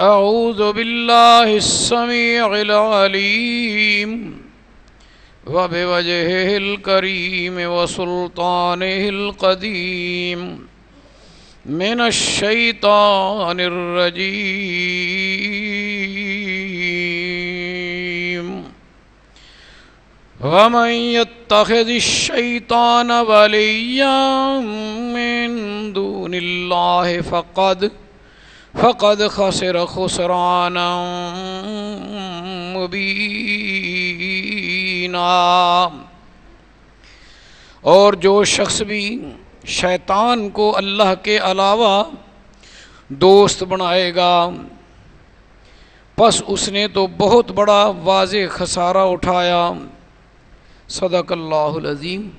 أعوذ بالله السميع العليم وبوجهه الكريم وسلطانه القديم من الشيطان الرجيم ومن يتخذ الشيطان وليا من دون الله فقد فقد خسر خسرانا مبینا۔ اور جو شخص بھی شیطان کو اللہ کے علاوہ دوست بنائے گا، پس اس نے تو بہت بڑا واضح خسارہ اٹھایا۔ صدق اللہ العظیم۔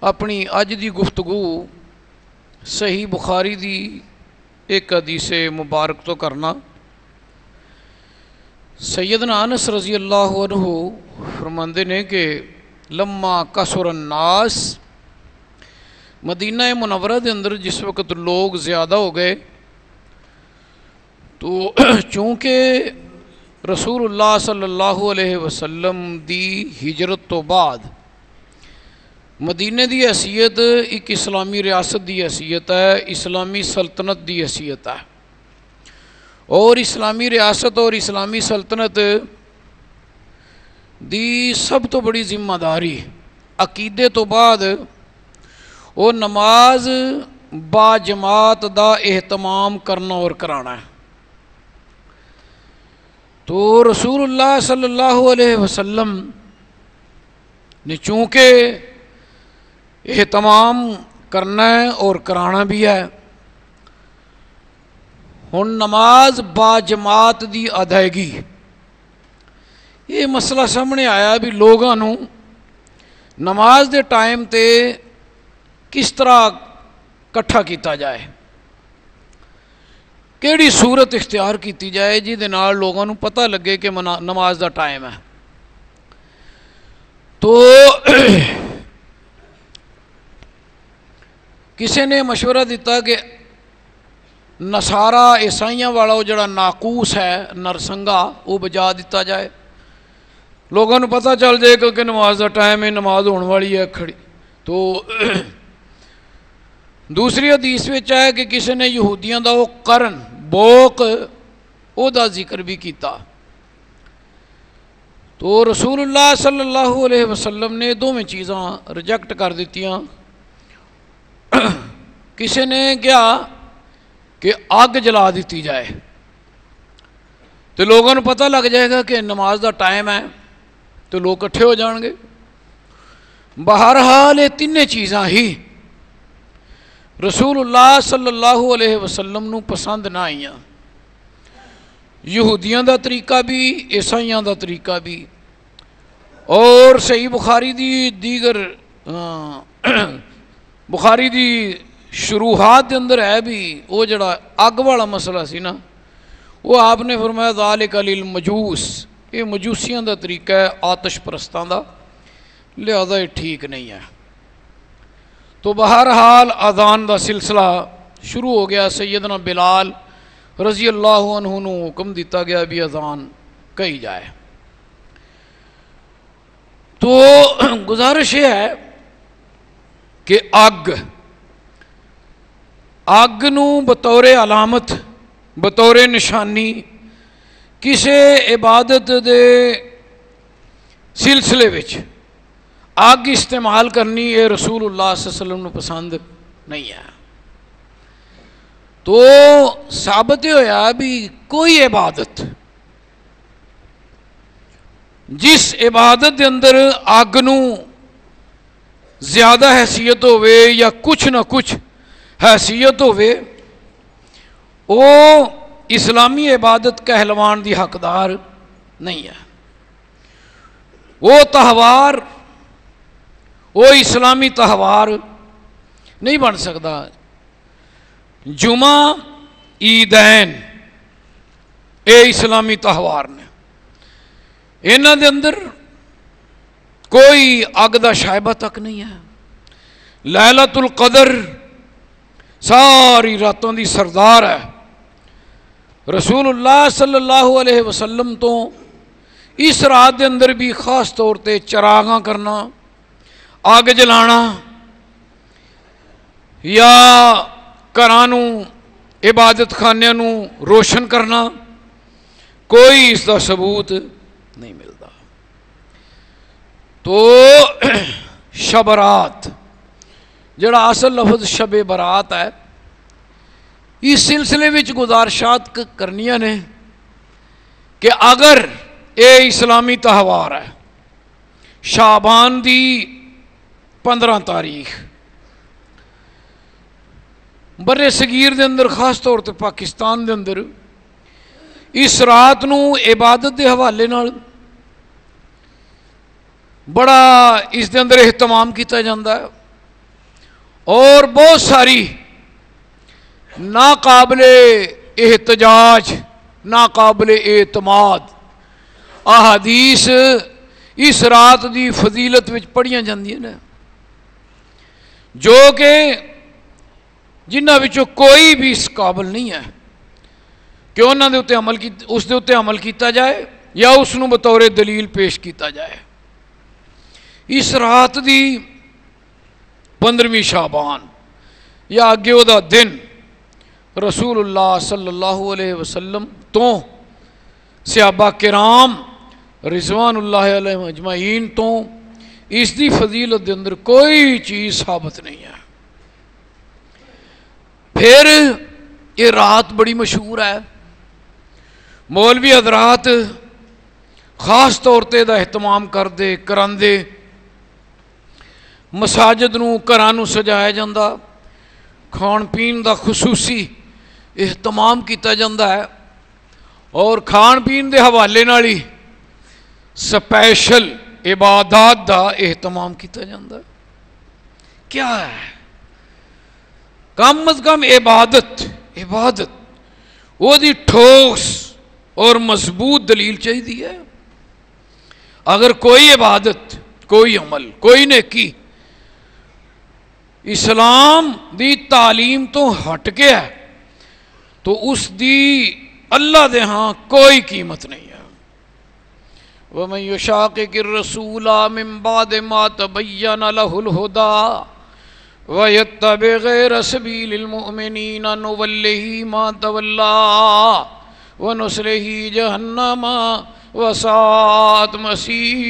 اپنی اج دی گفتگو صحیح بخاری دی ایک حدیث مبارک تو کرنا۔ سیدنا انس رضی اللہ عنہ فرماندے نے کہ لما کسر الناس، مدینہ منورہ دے اندر جس وقت لوگ زیادہ ہو گئے، تو چونکہ رسول اللہ صلی اللہ علیہ وسلم دی ہجرت تو بعد مدینے دی حیثیت ایک اسلامی ریاست دی حیثیت ہے، اسلامی سلطنت دی حیثیت ہے۔ اور اسلامی ریاست اور اسلامی سلطنت دی سب تو بڑی ذمہ داری، عقیدے تو بعد وہ نماز با جماعت دا اہتمام کرنا اور کرانا ہے۔ تو رسول اللہ صلی اللہ علیہ وسلم نے چونکہ اہتمام کرنا ہے اور کرانا بھی ہے۔ ہن نماز با جماعت دی ادائیگی۔ یہ مسئلہ سامنے آیا بھی لوگوں نماز دے ٹائم تے کس طرح کٹھا کیتا جائے۔ کیڑی صورت اختیار کیتی جائے جی دے نال لوگوں پتہ لگے کہ نماز دا ٹائم ہے۔ تو کسی نے مشورہ دیتا کہ نسارا عیسائیاں والا وہ جڑا ناقوس ہے، نرسنگا، وہ بجا دیتا جائے۔ لوگوں کو پتہ چل جائے گا کہ نماز کا ٹائم ہے، نماز ہونے والی ہے کھڑی۔ تو دوسری حدیث میں ہے کہ کسی نے یہودیاں دا وہ کرن بوک، او دا ذکر بھی کیتا۔ تو رسول اللہ صلی اللہ علیہ وسلم نے دو میں چیزاں ریجیکٹ کر دیتیاں۔ کسی نے کیا کہ اگ جلا دیتی جائے۔ تو لوگوں کو پتہ لگ جائے گا کہ نماز دا ٹائم ہے تو لوگ کٹھے ہو جان گے۔ بہرحال یہ تین چیزاں ہی رسول اللہ صلی اللہ علیہ وسلم نو پسند نہ آئی یہودیاں دا طریقہ بھی، عیسائیاں دا طریقہ بھی۔ اور صحیح بخاری دی دیگر بخاری دی شروحات دے اندر ہے بھی وہ جڑا اگ والا مسئلہ سی نا، وہ آپ نے فرمایا ذالک علی مجوس یہ مجوسیاں دا طریقہ ہے، آتش پرستان دا، لہذا یہ ٹھیک نہیں ہے۔ تو بہرحال اذان دا سلسلہ شروع ہو گیا، سیدنا بلال رضی اللہ عنہ نو حکم دیتا گیا بھی اذان کہی جائے۔ تو گزارش یہ ہے کہ اگ اگ نو بطور علامت، بطور نشانی کسی عبادت دے سلسلے وچ اگ استعمال کرنی یہ رسول اللہ صلی اللہ علیہ وسلم نو پسند نہیں ہے۔ تو ثابت ہویا بھی کوئی عبادت، جس عبادت دے اندر اگ نو زیادہ حیثیت ہوئے یا کچھ نہ کچھ حیثیت ہوئے، وہ اسلامی عبادت کہلوان دی حقدار نہیں ہے۔ وہ تہوار، وہ اسلامی تہوار نہیں بن سکتا۔ جمعہ، عیدین، اے اسلامی تہوار نے۔ یہاں دے اندر کوئی اگ شائبہ تک نہیں ہے۔ لیلت القدر ساری راتوں دی سردار ہے۔ رسول اللہ صلی اللہ علیہ وسلم تو اس رات دے اندر بھی خاص طور تے چراغاں کرنا، اگ جلانا، یا گھروں عبادت خانیاں روشن کرنا، کوئی اس دا ثبوت نہیں ملتا۔ تو شب رات، جڑا اصل لفظ شب برات ہے، اس سلسلے میں گزارشات کرنیاں نے کہ اگر اے اسلامی تہوار ہے شابان دی پندرہ تاریخ برے صغیر دے اندر، خاص طور پر پاکستان دے اندر، اس رات نو عبادت دے حوالے نال ਬੜਾ ਇਸ ਦੇ ਅੰਦਰ ਇhtਮਾਮ ਕੀਤਾ ਜਾਂਦਾ ਹੈ ਔਰ ਬਹੁਤ ਸਾਰੀ ਨਾਕਾਬਲੇ ਇhtਜਾਜ ਨਾਕਾਬਲੇ ਇਤਮਾਦ ਅਹਾਦੀਸ ਇਸ ਰਾਤ ਦੀ ਫਜ਼ੀਲਤ ਵਿੱਚ ਪੜੀਆਂ ਜਾਂਦੀਆਂ ਨੇ ਜੋ ਕਿ ਜਿਨ੍ਹਾਂ ਵਿੱਚੋਂ ਕੋਈ ਵੀ ਇਸ ਕਾਬਲ ਨਹੀਂ ਹੈ ਕਿ ਉਹਨਾਂ ਦੇ ਉੱਤੇ ਅਮਲ ਕੀ ਉਸ ਦੇ ਉੱਤੇ ਅਮਲ ਕੀਤਾ ਜਾਏ ਜਾਂ ਉਸ ਨੂੰ اس رات دی 15ویں شابان یا اگے وہ دن رسول اللہ صلی اللہ علیہ وسلم تو سیابا کرام رضوان اللہ علیہ اجمعین تو اس دی فضیلت دے اندر کوئی چیز ثابت نہیں ہے۔ پھر یہ رات بڑی مشہور ہے۔ مولوی حضرات خاص طور پہ اہتمام کرتے کرتے ਮਸਾਜਿਦ ਨੂੰ ਘਰਾਂ ਨੂੰ ਸਜਾਇਆ ਜਾਂਦਾ ਖਾਣ ਪੀਣ ਦਾ ਖਸੂਸੀ ਇhtਮਾਮ ਕੀਤਾ ਜਾਂਦਾ ਹੈ ਔਰ ਖਾਣ ਪੀਣ ਦੇ ਹਵਾਲੇ ਨਾਲ ਹੀ ਸਪੈਸ਼ਲ ਇਬਾਦਤ ਦਾ ਇhtਮਾਮ ਕੀਤਾ ਜਾਂਦਾ ਹੈ ਕੀ ਹੈ ਕਮ ਅਜ਼ ਕਮ ਇਬਾਦਤ ਇਬਾਦਤ ਉਹਦੀ ਠੋਸ ਔਰ ਮਜ਼ਬੂਤ ਦਲੀਲ ਚਾਹੀਦੀ ਹੈ اسلام دی تعلیم تو ہٹ کے ہے، تو اس دی اللہ دے ہاں کوئی قیمت نہیں ہے۔ وہ میں یوشا کے گر رسولا ممباد ما تبین لہ الہدا وَيَتَّبِ غَيْرَ سَبِيلِ الْمُؤْمِنِينَ نُوَلِّهِ مَا تَوَلَّا وَنُسْلِهِ جَهَنَّمَا وسعت مسیرا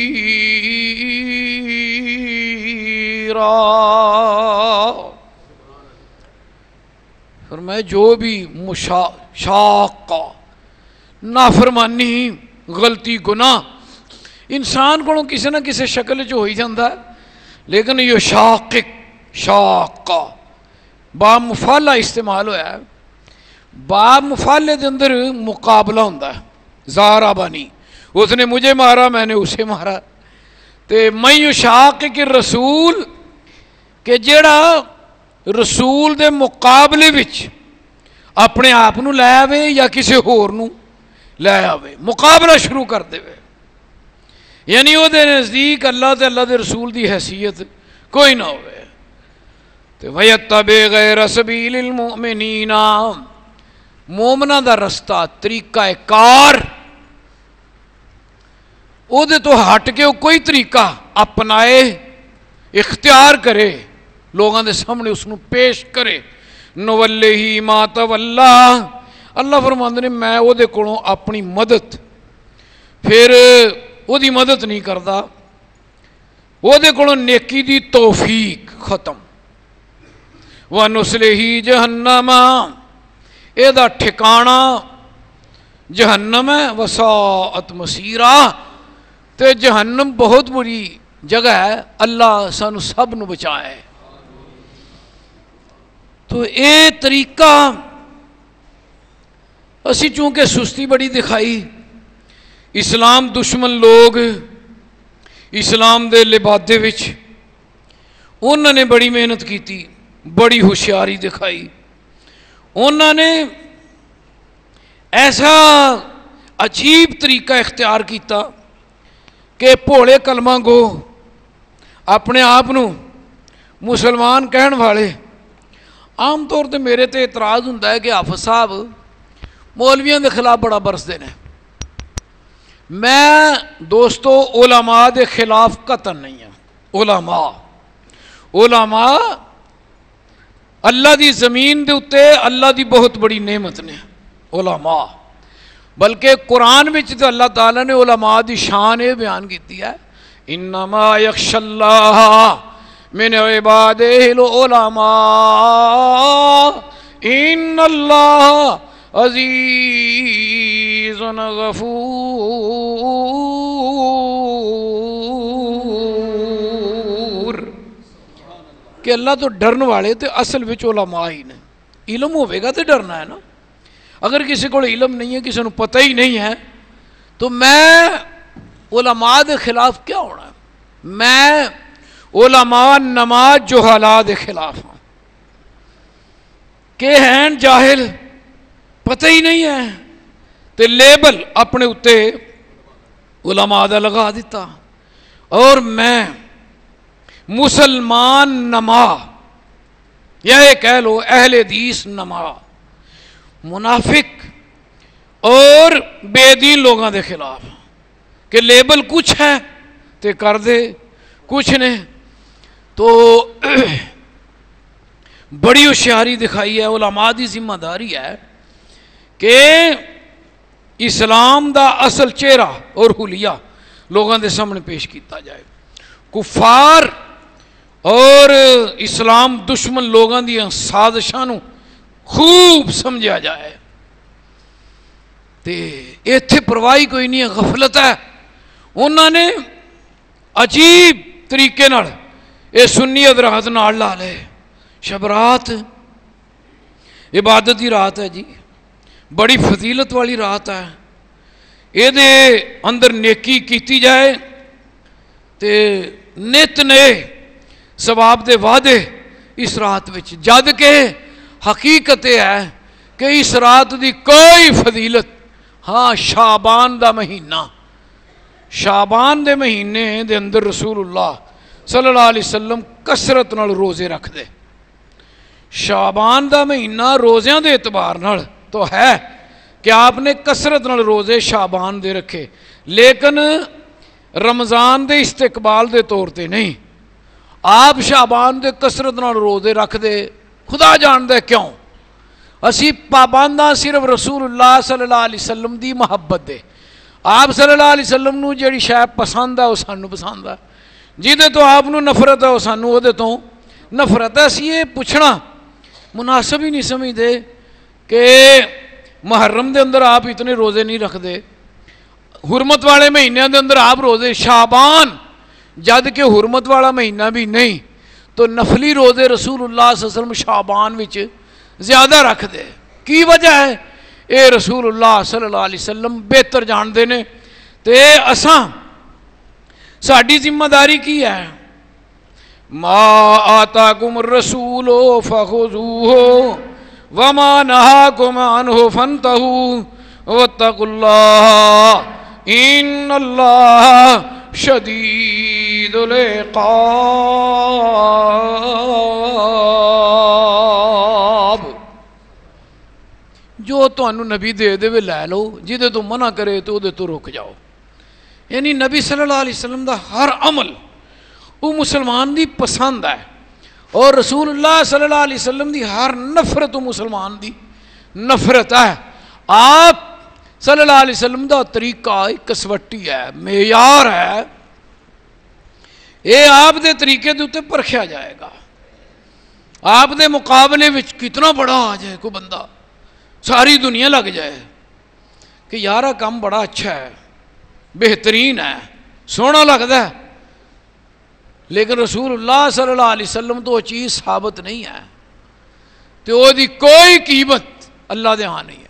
فرمایا، جو بھی مشا نافرمانی، غلطی، گناہ، انسان کو کسی نہ کسی شکل چ ہوئی جاتا ہے، لیکن یہ شاق شاق با مفالہ استعمال ہوا ہے با مفالے دے اندر مقابلہ ہوتا ہے، زارا بانی۔ اس نے مجھے مارا، میں نے اسے مارا۔ تو میں شاق کہ رسول، کہ جڑا رسول دے مقابلے وچ اپنے آپ نو لے آوے یا کسی ہور نو لے آوے، مقابلہ شروع کر دے۔ وے یعنی وہ دے نزدیک اللہ دے اللہ دے رسول دی حیثیت کوئی نہ ہوئے تے ویتب غیر سبیل المؤمنین مومنہ دا رستہ، طریقہ کار۔ ਉਹਦੇ ਤੋਂ ਹਟ ਕੇ ਉਹ ਕੋਈ ਤਰੀਕਾ ਅਪਣਾਏ ਇਖਤਿਆਰ ਕਰੇ ਲੋਕਾਂ ਦੇ ਸਾਹਮਣੇ ਉਸ ਨੂੰ ਪੇਸ਼ ਕਰੇ ਨਵੱਲੇ ਹੀ ਮਾਤਵੱਲਾ ਅੱਲਾ ਫਰਮਾਉਂਦੇ ਨੇ ਮੈਂ ਉਹਦੇ ਕੋਲੋਂ ਆਪਣੀ ਮਦਦ ਫਿਰ ਉਹਦੀ ਮਦਦ ਨਹੀਂ ਕਰਦਾ ਉਹਦੇ ਕੋਲੋਂ ਨੇਕੀ ਦੀ ਤੌਫੀਕ ਖਤਮ ਵਾ ਨੁਸਲੇਹੀ ਜਹੰਨਮ ਇਹਦਾ ਠਿਕਾਣਾ ਜਹੰਨਮ ਹੈ ਵਸਾਅਤ ਮਸੀਰਾ تو جہنم بہت بری جگہ ہے، اللہ سانو سب نو بچائے۔ تو یہ طریقہ اسی چونکہ سستی بڑی دکھائی، اسلام دشمن لوگ، اسلام دے لبادے وچ انہوں نے بڑی محنت کیتی، بڑی ہوشیاری دکھائی۔ انہوں نے ایسا عجیب طریقہ اختیار کیتا۔ ਕਿ ਭੋਲੇ ਕਲਮਾਂ ਗੋ ਆਪਣੇ ਆਪ ਨੂੰ ਮੁਸਲਮਾਨ ਕਹਿਣ ਵਾਲੇ ਆਮ ਤੌਰ ਤੇ ਮੇਰੇ ਤੇ ਇਤਰਾਜ਼ ਹੁੰਦਾ ਹੈ ਕਿ ਹਾਫਿਜ਼ ਸਾਹਿਬ ਮੌਲਵੀਆਂ ਦੇ ਖਿਲਾਫ ਬੜਾ ਬਰਸਦੇ ਨੇ ਮੈਂ ਦੋਸਤੋ ਉਲਮਾ ਦੇ ਖਿਲਾਫ ਕਤਨ ਨਹੀਂ ਹਾਂ ਉਲਮਾ ਉਲਮਾ ਅੱਲਾ ਦੀ ਜ਼ਮੀਨ ਦੇ ਉੱਤੇ ਅੱਲਾ ਦੀ ਬਹੁਤ ਬੜੀ ਨੇਮਤ ਨੇ ਉਲਮਾ ਬਲਕਿ ਕੁਰਾਨ ਵਿੱਚ ਤੇ ਅੱਲਾਹ ਤਾਲਾ ਨੇ ਉਲਮਾ ਦੀ ਸ਼ਾਨ ਇਹ ਬਿਆਨ ਕੀਤੀ ਹੈ ਇਨਮਾ ਯਖਸ਼ੱਲਾਹ من عباده العلماء إن الله عزيز غفور کہ اللہ تو ڈرن والے تو اصل وچ علماء ہی نے علم ہوئے گا تو ڈرنا ہے نا اگر کسی کو علم نہیں ہے، کسی کو پتہ ہی نہیں ہے، تو میں علماء دے خلاف کیا ہونا ہے؟ میں علماء نماز جو حالات کے خلاف ہوں۔ کہ ہیں جاہل؟ پتہ ہی نہیں ہے۔ تو لیبل اپنے اتنے علماء دا لگا دیتا اور میں مسلمان نما یا یہ کہہ لو اہل حدیث نما منافق اور بے دین لوگوں دے خلاف کہ لیبل کچھ ہے تو کر دے، کچھ نے۔ تو بڑی ہوشیاری دکھائی ہے، علماء دی ذمہ داری ہے کہ اسلام دا اصل چہرہ اور حلیہ لوگوں دے سامنے پیش کیتا جائے۔ کفار اور اسلام دشمن لوگوں دیا سازشاں خوب سمجھا جائے۔ تے ایتھے پرواہی کوئی نہیں ہے، غفلت ہے۔ انہوں نے عجیب طریقے نال یہ سنی ادرات نال لا لے شب رات، عبادت کی رات ہے جی۔ بڑی فضیلت والی رات ہے۔ یہ اندر نیکی کیتی جائے۔ تے نت نے ثواب دے وعدے اس رات وچ جد کے حقیقت یہ ہے کہ اس رات دی کوئی فضیلت ہاں شابان دا مہینہ شابان دے مہینے دے اندر رسول اللہ صلی اللہ علیہ وسلم کسرت نال روزے رکھ دے۔ شابان دا مہینہ روزیاں دے اعتبار نال تو ہے کہ آپ نے کسرت نال روزے شابان دے رکھے، لیکن رمضان دے استقبال دے طور تے نہیں۔ آپ شابان دے کسرت نال روزے رکھ دے خدا جاندے کیوں؟ اسی پابندہ صرف رسول اللہ صلی اللہ علیہ وسلم دی محبت دے۔ آپ صلی اللہ علیہ وسلم نو جیڑی شاید پسند ہے، وہ سانو پسند ہے۔ جہدے تو آپ نو نفرت ہے، وہ سانو وہ تو نفرت ہے۔ اسی یہ پوچھنا، مناسب ہی نہیں سمجھتے کہ محرم دے اندر آپ اتنے روزے نہیں رکھ دے حرمت والے مہینے دے اندر آپ روزے شابان جد کہ حرمت والا مہینہ بھی نہیں۔ تو نفلی روزے رسول اللہ صلی اللہ علیہ وسلم شابان وچ زیادہ رکھ دے۔ کی وجہ ہے؟ اے رسول اللہ صلی اللہ علیہ وسلم بہتر جانتے ہیں تو اساں ساری ذمہ داری کی ہے؟ ما آتاکم الرسول فخذوه وما نهاكم عنه فانتهوا واتقوا الله ان الله شدید العقاب۔ جو تمہیں نبی دے دے لے لو جہدے تو منع کرے تو دے تو رک جاؤ۔ یعنی نبی صلی اللہ علیہ وسلم دا ہر عمل وہ مسلمان دی پسند ہے۔ اور رسول اللہ صلی اللہ علیہ وسلم دی ہر نفرت مسلمان دی نفرت ہے۔ آپ صلی اللہ علیہ وسلم دا طریقہ ایک کسوٹی ہے، معیار ہے۔ یہ آپ دے طریقے دے اتنے پرکھیا جائے گا۔ آپ دے مقابلے وچ کتنا بڑا آ جائے کوئی بندہ، ساری دنیا لگ جائے۔ کہ یارہ کام بڑا اچھا ہے، بہترین ہے، سونا لگتا ہے۔ لیکن رسول اللہ صلی اللہ علیہ وسلم تو وہ چیز ثابت نہیں ہے۔ تو وہ دی کوئی قیمت اللہ دے ہاں نہیں۔ ہے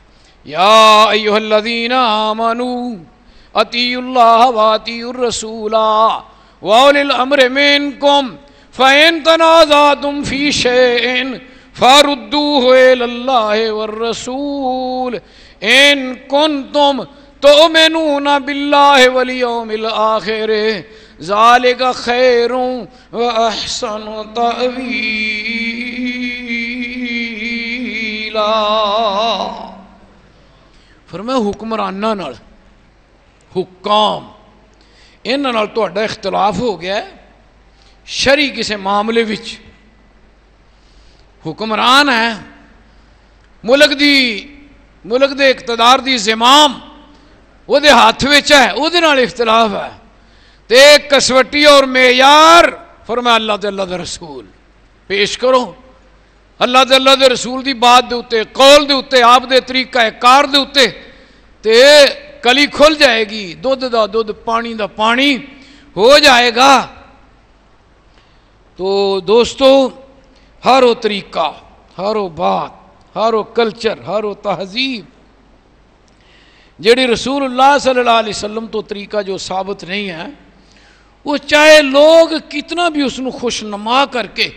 یا ایوہ الذین آمنوا اطیعوا اللہ و الرسول واولی الامر منکم فین تنازعتم فی شیئن فاردوه الى اللہ والرسول ان کنتم تؤمنون باللہ والیوم الآخر ذالک خیر و احسن تأویلا ਫਰਮਾਇਆ ਹੁਕਮਰਾਨਾਂ ਨਾਲ ਹੁਕਾਮ ਇਹਨਾਂ ਨਾਲ ਤੁਹਾਡਾ ਇਖਤਲਾਫ ਹੋ ਗਿਆ ਹੈ ਸ਼ਰੀ ਕਿਸੇ ਮਾਮਲੇ ਵਿੱਚ ਹੁਕਮਰਾਨ ਹੈ ਮੁਲਕ ਦੀ ਮੁਲਕ ਦੇ ਇਕਤਦਾਰ ਦੀ ਜ਼ਿਮਾਮ ਉਹਦੇ ਹੱਥ ਵਿੱਚ ਹੈ ਉਹਦੇ ਨਾਲ ਇਖਤਲਾਫ ਹੈ ਤੇ ਕਸਵੱਟੀ ਔਰ ਮੇਯਾਰ ਫਰਮਾਇਆ ਅੱਲਾਹ ਤੇ ਅੱਲਾਹ ਦਾ ਰਸੂਲ اللہ دے اللہ دے رسول دی بات دے اتے قول دے اتے آپ دے طریقہ کار دے اتے تے کلی کھل جائے گی، دودھ دا دودھ، پانی دا پانی ہو جائے گا۔ تو دوستو، ہر وہ طریقہ، ہر وہ بات، ہر وہ کلچر، ہر وہ تہذیب جڑی رسول اللہ صلی اللہ علیہ وسلم تو طریقہ جو ثابت نہیں ہے، وہ چاہے لوگ کتنا بھی اس کو خوشنما کر کے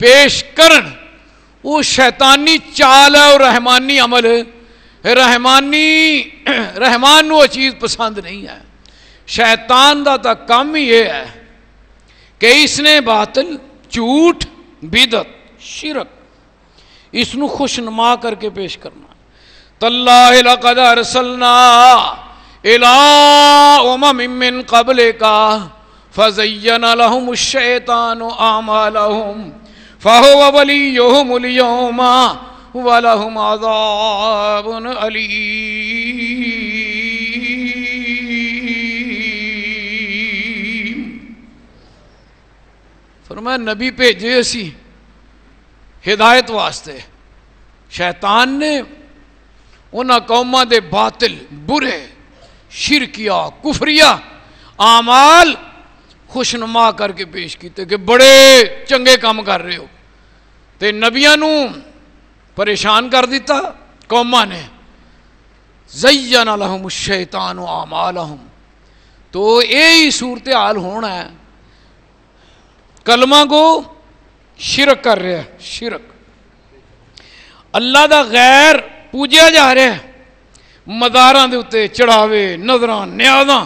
پیش کرن وہ شیطانی چال ہے اور رحمانی عمل ہے۔ رحمانی رحمان وہ چیز پسند نہیں ہے۔ شیطان دا تا کام ہی یہ ہے کہ اس نے باطل، جھوٹ بدت شرک، اس نو خوش نما کر کے پیش کرنا۔ تاللہ لقد ارسلنا الى امم من قبل کا فزین لهم الشیطان اعمالهم۔ فهو ولیهم اليوم ولهم عذاب علیم فرمایا، نبی بھیجے اسی ہدایت واسطے۔ شیطان نے انہاں قوماں دے باطل، برے شرکیا کفریا اعمال خوشنما کر کے پیش کیتے کہ بڑے چنگے کام کر رہے ہو۔ تے نبیاں نو پریشان کر دیتا، قوماں نے۔ زین لہم الشیطان اعمالہم۔ تو یہی صورتحال ہونا ہے۔ کلمہ کو شرک کر رہا ہے شرک۔ اللہ دا غیر پوجیا جا رہا ہے۔ مداراں دے اتنے چڑھاوے، نظراں، نیازاں۔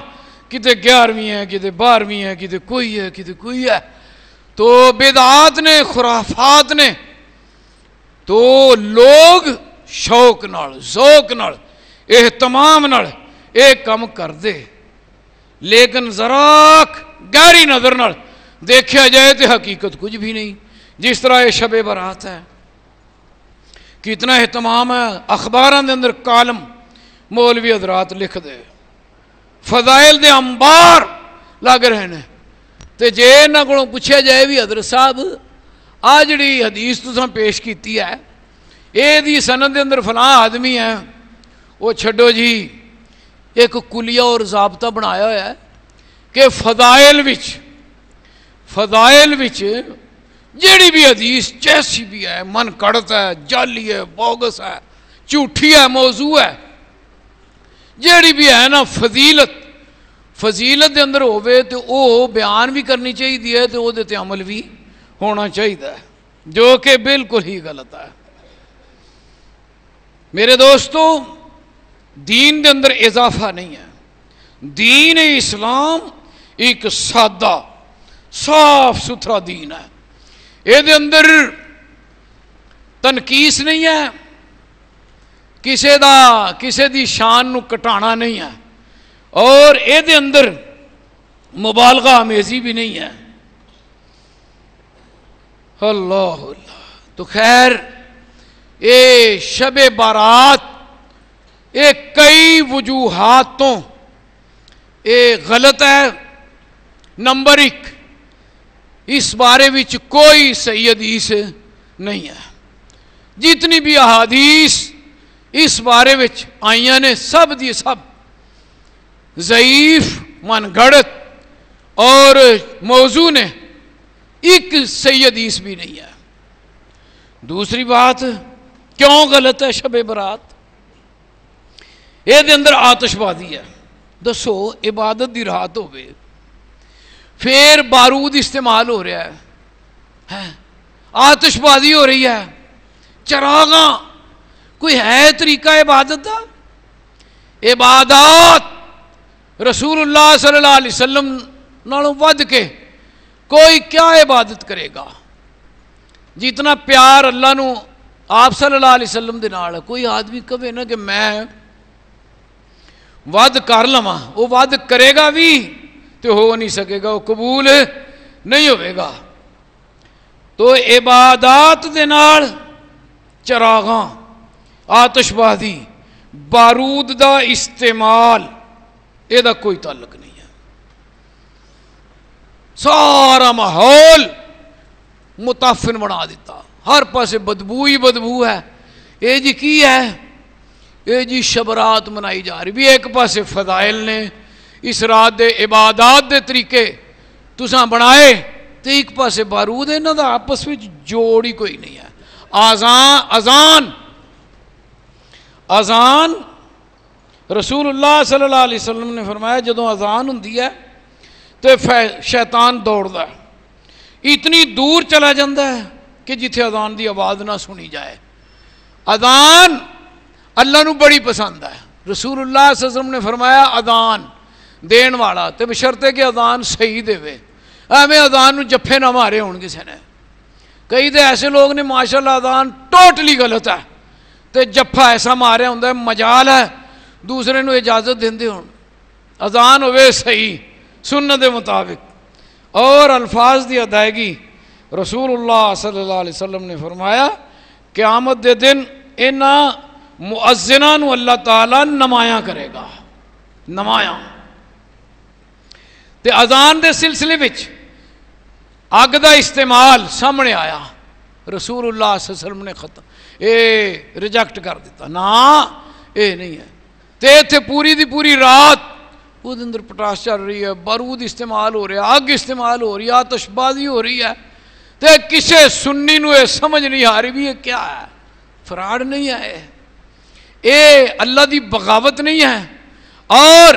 کتے گیارہویں ہے کتے بارہویں ہے کتے کوئی ہے کتے کوئی ہے۔ تو بدعات نے، خرافات نے، تو لوگ شوق نال، ذوق نال، اہتمام نال ایک کم کر دے لیکن ذرا گہری نظر نال دیکھا جائے تو حقیقت کچھ بھی نہیں۔ جس طرح یہ شب برات ہے، کتنا اہتمام ہے۔ اخباراں دے اندر کالم مولوی حضرات لکھ دے۔ فضائل دے انبار لگ رہے ہیں۔ تے جے انہاں کو پوچھا جائے بھی حضرت صاحب، آ جڑی حدیث تساں پیش کیتی ہے، اے دی سند دے اندر فلاں آدمی ہے وہ چھڈو جی ایک کلیہ اور ضابطہ بنایا ہوا ہے کہ فضائل وچ فضائل وچ جیڑی بھی حدیث جیسی بھی ہے، من کڑت ہے، جالی ہے بوگس ہے، جھوٹھی ہے، موضوع ہے جیڑی بھی ہے نا فضیلت فضیلت دے اندر ہوئے تو او بیان بھی کرنی چاہیے تو او دیتے عمل بھی ہونا چاہیے جو کہ بالکل ہی غلط ہے۔ میرے دوستو، دین دے اندر اضافہ نہیں ہے۔ دین اسلام ایک سادہ، صاف ستھرا دین ہے۔ یہ اندر تنقیس نہیں ہے۔ کسی دا کسی دی شان نو کٹانا نہیں ہے۔ اور یہ اندر مبالغہ امیزی بھی نہیں ہے۔ اللہ اللہ۔ تو خیر، اے شب بارات، اے کئی وجوہاتوں، اے غلط ہے۔ نمبر ایک، اس بارے وچ کوئی صحیح حدیث نہیں ہے۔ جتنی بھی احادیث اس بارے وچ آئیاں نے سب دی سب۔ ضعیف من گھڑت اور موضوع نے ایک صحیح حدیث بھی نہیں ہے۔ دوسری بات، کیوں غلط ہے شب برات؟ یہ اندر آتش بازی ہے۔ دسو، عبادت دی رات ہوئے پھر بارود استعمال ہو رہا ہے۔ ہاں، آتش بازی ہو رہی ہے۔ چراغاں کوئی ہے طریقہ عبادت کا عبادات رسول اللہ صلی اللہ علیہ وسلم نالوں ود کے کوئی کیا عبادت کرے گا؟ جتنا پیار اللہ نو آپ صلی اللہ علیہ وسلم دے نال، کوئی آدمی کہے نا کہ میں ود کر لوا وہ ود کرے گا بھی تو ہو نہیں سکے گا، وہ قبول نہیں ہوئے گا۔ تو عبادات دے نال چراغاں آتش بازی بارود دا استعمال یہ کوئی تعلق نہیں ہے۔ سارا ماحول متافن بنا دیتا۔ ہر پاسے بدبو ہی بدبو ہے۔ یہ جی کی ہے؟ یہ جی شبرات منائی جا رہی۔ بھی ایک پاسے فضائل نے اس رات دے عبادات دے طریقے تساں بنائے تو ایک پاسے بارود ہے۔ دا آپس میں جوڑ ہی کوئی نہیں ہے۔ آزان ازان ازان رسول اللہ صلی اللہ علیہ وسلم نے فرمایا جدو ازان ہوں تو شیطان دوڑتا ہے۔ اتنی دور چلا جاتا ہے کہ جتھے ازان دی آواز نہ سنی جائے۔ ادان اللہ نو بڑی پسند ہے۔ رسول اللہ صلی اللہ علیہ وسلم نے فرمایا ادان دین والا تو بشرتے کہ ادان صحیح دے۔ ایویں ادان نو جفے نہ مارے ہون کسی نے کئی تو ایسے لوگ نے ماشاء اللہ ادان ٹوٹلی غلط ہے۔ تو جفا ایسا ماریا ہوں مجال ہے۔ دوسرے نو اجازت دیں ہوں ادان ہوئے صحیح، سنت دے مطابق۔ اور الفاظ دی ادائیگی رسول اللہ صلی اللہ علیہ وسلم نے فرمایا، قیامت دے دن انہاں مؤذنہ نو اللہ تعالیٰ نمایاں کرے گا۔ نمایاں۔ تے اذان دے سلسلے بچ اگ دا استعمال سامنے آیا۔ رسول اللہ صلی اللہ علیہ وسلم نے ختم۔ اے ریجیکٹ کر دیتا۔ نا اے نہیں ہے۔ تے تھے پوری دی پوری رات وہ اندر پٹاس چل رہی ہے بارود استعمال ہو رہا ہے، آگ استعمال ہو رہی ہے آتش بازی ہو رہی ہے۔ تے کسے سنی نو اے سمجھ نہیں آ رہی بھی یہ کیا ہے؟ فراڈ نہیں ہے اے۔ اللہ دی بغاوت نہیں ہے۔ اور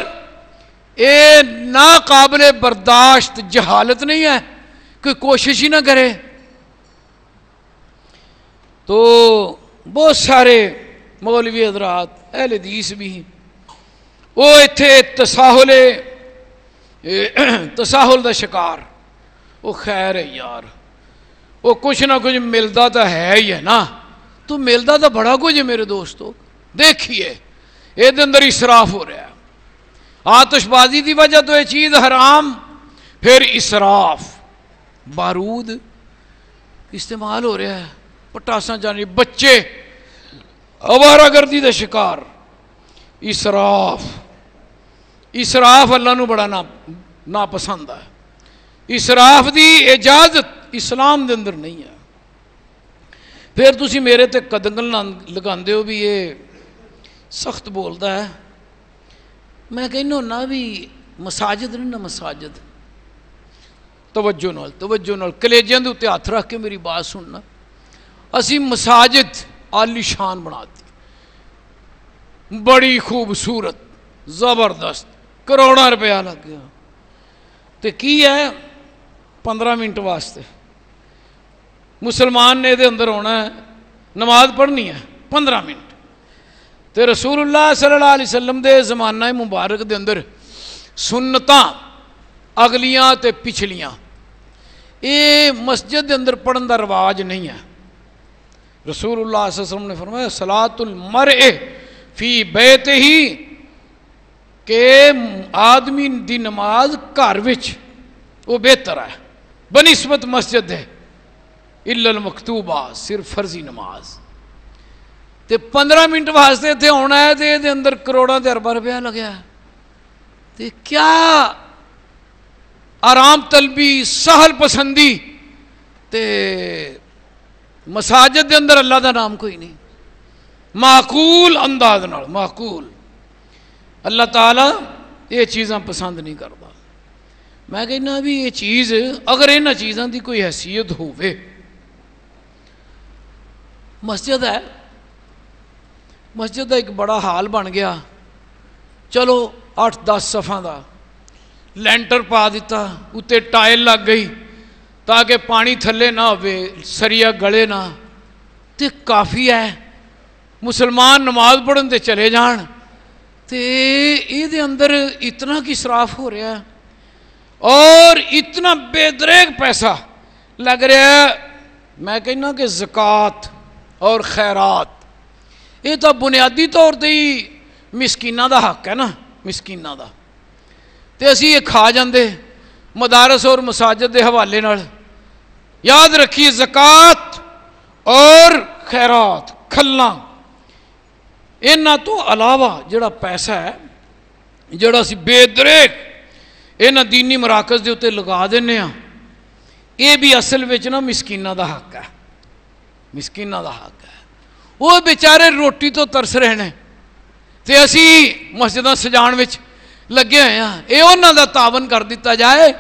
اے ناقابل برداشت، جہالت نہیں ہے کوئی کوشش ہی نہ کرے۔ تو بہت سارے مولوی حضرات، اہل حدیث بھی وہ اتنے تساہل تساہل دا شکار۔ وہ خیر ہے یار، وہ کچھ نہ کچھ ملتا تو ہے ہی ہے نا۔ تو ملتا تو بڑا کچھ ہے میرے دوستو۔ دیکھیے، یہ اندر اسراف ہو رہا ہے۔ آتش بازی دی وجہ تو یہ چیز حرام، پھر اسراف۔ بارود استعمال ہو رہا ہے۔ پٹاسا جانی، بچے اوارا گردی دا شکار، اسراف اسراف اللہ نو بڑا نا پسند ہے۔ اسراف دی اجازت اسلام دے اندر نہیں ہے۔ پھر تسی میرے تے قدنگل لگا ہو بھی یہ سخت بولتا ہے۔ میں کہنا ہونا بھی مساجد نہیں نہ مساجد۔ توجہ نال توجہ نال، کلیجیاں دے اتنے ہاتھ رکھ کے میری بات سننا۔ اسی مساجد عالی شان بنا دی۔ بڑی خوبصورت، زبردست کروڑا روپیہ لگ گیا۔ تو کی ہے؟ پندرہ منٹ واسطے۔ مسلمان نے یہ اندر ہونا ہے، نماز پڑھنی ہے، پندرہ منٹ۔ تو رسول اللہ صلی اللہ علیہ وسلم دے زمانہ مبارک دے اندر سنتاں اگلیاں تے پچھلیاں۔ اے مسجد دے اندر پڑھن دا رواج نہیں ہے۔ رسول اللہ صلی اللہ علیہ وسلم نے فرمایا سلاۃ المرء فی بیت ہی کہ آدمی دی نماز گھر وہ بہتر ہے، بنسبت مسجد ہے۔ الا المکتوبہ، صرف فرضی نماز۔ تے پندرہ منٹ واسطے اتنے آنا ہے تو یہ اندر کروڑوں کے اربا روپیہ لگیا تے کیا آرام طلبی، سہل پسندی، تے مساجد دے اندر اللہ دا نام کوئی نہیں۔ معقول انداز نال، معقول۔ اللہ تعالی یہ چیزاں پسند نہیں کرتا۔ میں کہنا بھی یہ چیز اگر یہاں چیزوں کی کوئی حیثیت ہوئے مسجد ہے۔ مسجد کا ایک بڑا حال بن گیا۔ چلو اٹھ دس سفا کا لینٹر پا دیتا اتنے ٹائل لگ گئی۔ تاکہ پانی تھلے نہ ہو سریا گلے نہ۔ تو کافی ہے۔ مسلمان نماز پڑھن تے چلے جان۔ تے یہ دے اندر اتنا کی صراف ہو رہا ہے۔ اور اتنا بے دریک پیسہ لگ رہا ہے۔ میں کہنا کہ زکوٰۃ اور خیرات، یہ تو بنیادی طور تے ہی مسکینہ دا حق ہے نا مسکینہ دا۔ تے اسی یہ کھا جاندے۔ مدارس اور مساجد کے حوالے نال۔ یاد رکھیے زکات اور خیرات کھلا یہاں تو علاوہ جڑا پیسہ ہے، جڑا سی بے دریک یہاں دینی مراکز دے اتنے لگا دینے ہاں یہ بھی اصل وچ نا مسکینہ دا حق ہے۔ مسکینہ دا حق ہے۔ وہ بیچارے روٹی تو ترس رہے ہیں تے اسی مسجداں سجان وچ ਲੱਗੇ ਹੋਏ ਆ ਇਹ ਉਹਨਾਂ ਦਾ ਤਾਵਨ ਕਰ ਦਿੱਤਾ ਜਾਏ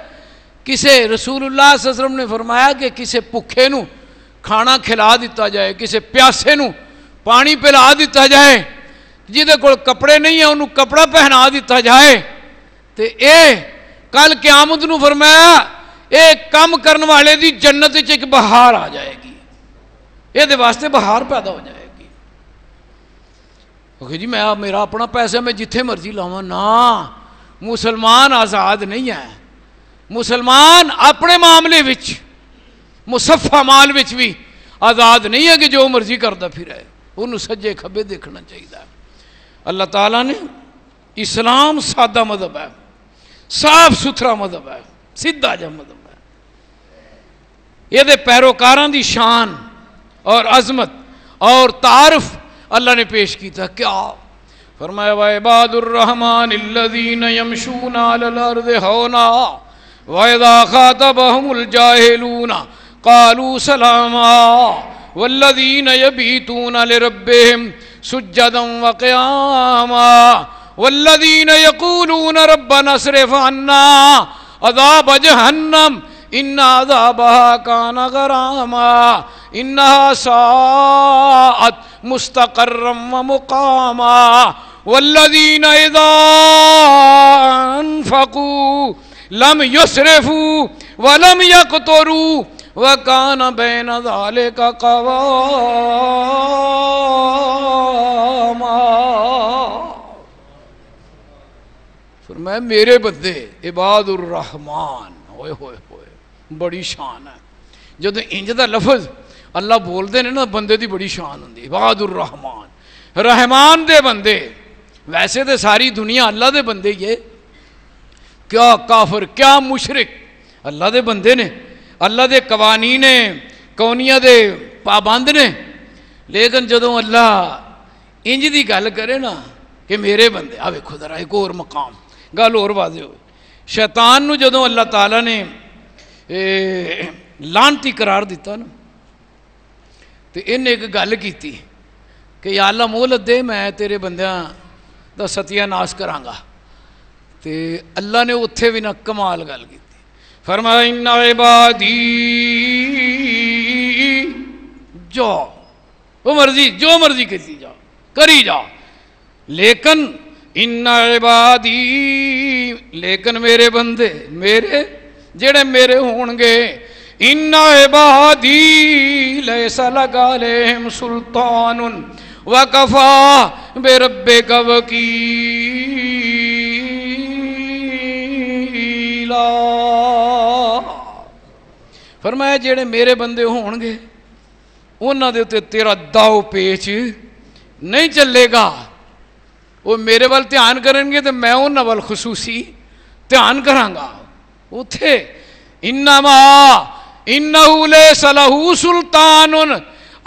ਕਿਸੇ ਰਸੂਲੁੱਲਾਹ ਸੱਲਮ ਨੇ ਫਰਮਾਇਆ ਕਿ ਕਿਸੇ ਭੁੱਖੇ ਨੂੰ ਖਾਣਾ ਖਿਲਾ ਦਿੱਤਾ ਜਾਏ ਕਿਸੇ ਪਿਆਸੇ ਨੂੰ ਪਾਣੀ ਪਿਲਾ ਦਿੱਤਾ ਜਾਏ ਜਿਹਦੇ ਕੋਲ ਕੱਪੜੇ ਨਹੀਂ ਹੈ ਉਹਨੂੰ ਕਪੜਾ ਪਹਿਨਾ ਦਿੱਤਾ ਜਾਏ ਤੇ ਇਹ ਕੱਲ ਕਿਆਮਤ ਨੂੰ ਫਰਮਾਇਆ ਇਹ ਕੰਮ ਕਰਨ ਵਾਲੇ ਦੀ ਜੰਨਤ ਵਿੱਚ ਇੱਕ ਬਹਾਰ ਆ ਜਾਏਗੀ ਇਹਦੇ ਵਾਸਤੇ ਬਹਾਰ ਪੈਦਾ ਹੋ ਜਾਏਗੀ ਉਹ ਜੀ ਮੈਂ ਮੇਰਾ ਆਪਣਾ ਪੈਸਾ ਮੈਂ ਜਿੱਥੇ ਮਰਜ਼ੀ ਲਾਵਾਂ ਨਾ مسلمان آزاد نہیں ہے مسلمان اپنے معاملے وچ، مصفہ مال وچ بھی آزاد نہیں ہے کہ جو مرضی کرتا ہے۔ انہوں سجے کھبے دیکھنا چاہیے اللہ تعالیٰ نے اسلام سادہ مذہب ہے۔ صاف ستھرا مذہب ہے۔ سیدھا جا مذہب ہے۔ یہ پیروکاراں دی شان اور عظمت اور تعارف اللہ نے پیش کیا کیا فرمایا وعباد الرحمن الذين يمشون على الارض هونا واذا خاطبهم الجاهلون قالوا سلاما والذين يبيتون لربهم سجدا وقياما والذين يقولون ربنا اصرف عنا عذاب جهنم ان عذابها كان غراما انها ساءت مستقرا ومقاما والذين اذا انفقوا لم يسرفوا ولم يقتروا وكان بين ذلك قواما. فرمایا، میرے بندے، عباد الرحمان ہوئے ہوئے ہوئے، بڑی شان ہے۔ جب انج دا لفظ اللہ بولتے ہیں نا، بندے دی بڑی شان ہوندی، عباد الرحمان رحمان دے بندے۔ ویسے تو ساری دنیا اللہ دے بندے ہی ہے۔ کیا کافر، کیا مشرق اللہ دے بندے نے، اللہ دے قوانین کونیا دے پابند نے۔ لیکن جدو اللہ انج دی گل کرے نا کہ میرے بندے، آ ویکو ذرا ایک اور مقام، گل اور واضح ہو شیطان نو جدو اللہ تعالیٰ نے لانتی قرار دیتا نا تو ان ایک گل کیتی کہ یا اللہ مولت دے، میں تیرے بندیاں ਦਾ ਸਤਿਆਨਾਸ਼ ਕਰਾਂਗਾ ਤੇ ਅੱਲਾ ਨੇ ਉੱਥੇ ਵੀ ਨਾ ਕਮਾਲ ਗੱਲ ਕੀਤੀ ਫਰਮਾਇਆ ਇਨਾ ਇਬਾਦੀ ਜੋ ਉਹ ਮਰਜ਼ੀ ਜੋ ਮਰਜ਼ੀ ਕੀਤੀ ਜਾ ਕਰੀ ਜਾ ਲੇਕਿਨ ਇਨਾ ਇਬਾਦੀ ਲੇਕਿਨ ਮੇਰੇ ਬੰਦੇ ਮੇਰੇ ਜਿਹੜੇ ਮੇਰੇ وقفا بے رب کا وکیلا فرمایا جڑے میرے بندے ہون گے انہاں دے اوتے تیرا داؤ پیچ نہیں چلے گا۔ وہ میرے وال دھیان کریں گے تو میں انہاں وال خصوصی دھیان کراں گا۔ اوتھے، انما، انہو لے سلہو سلطان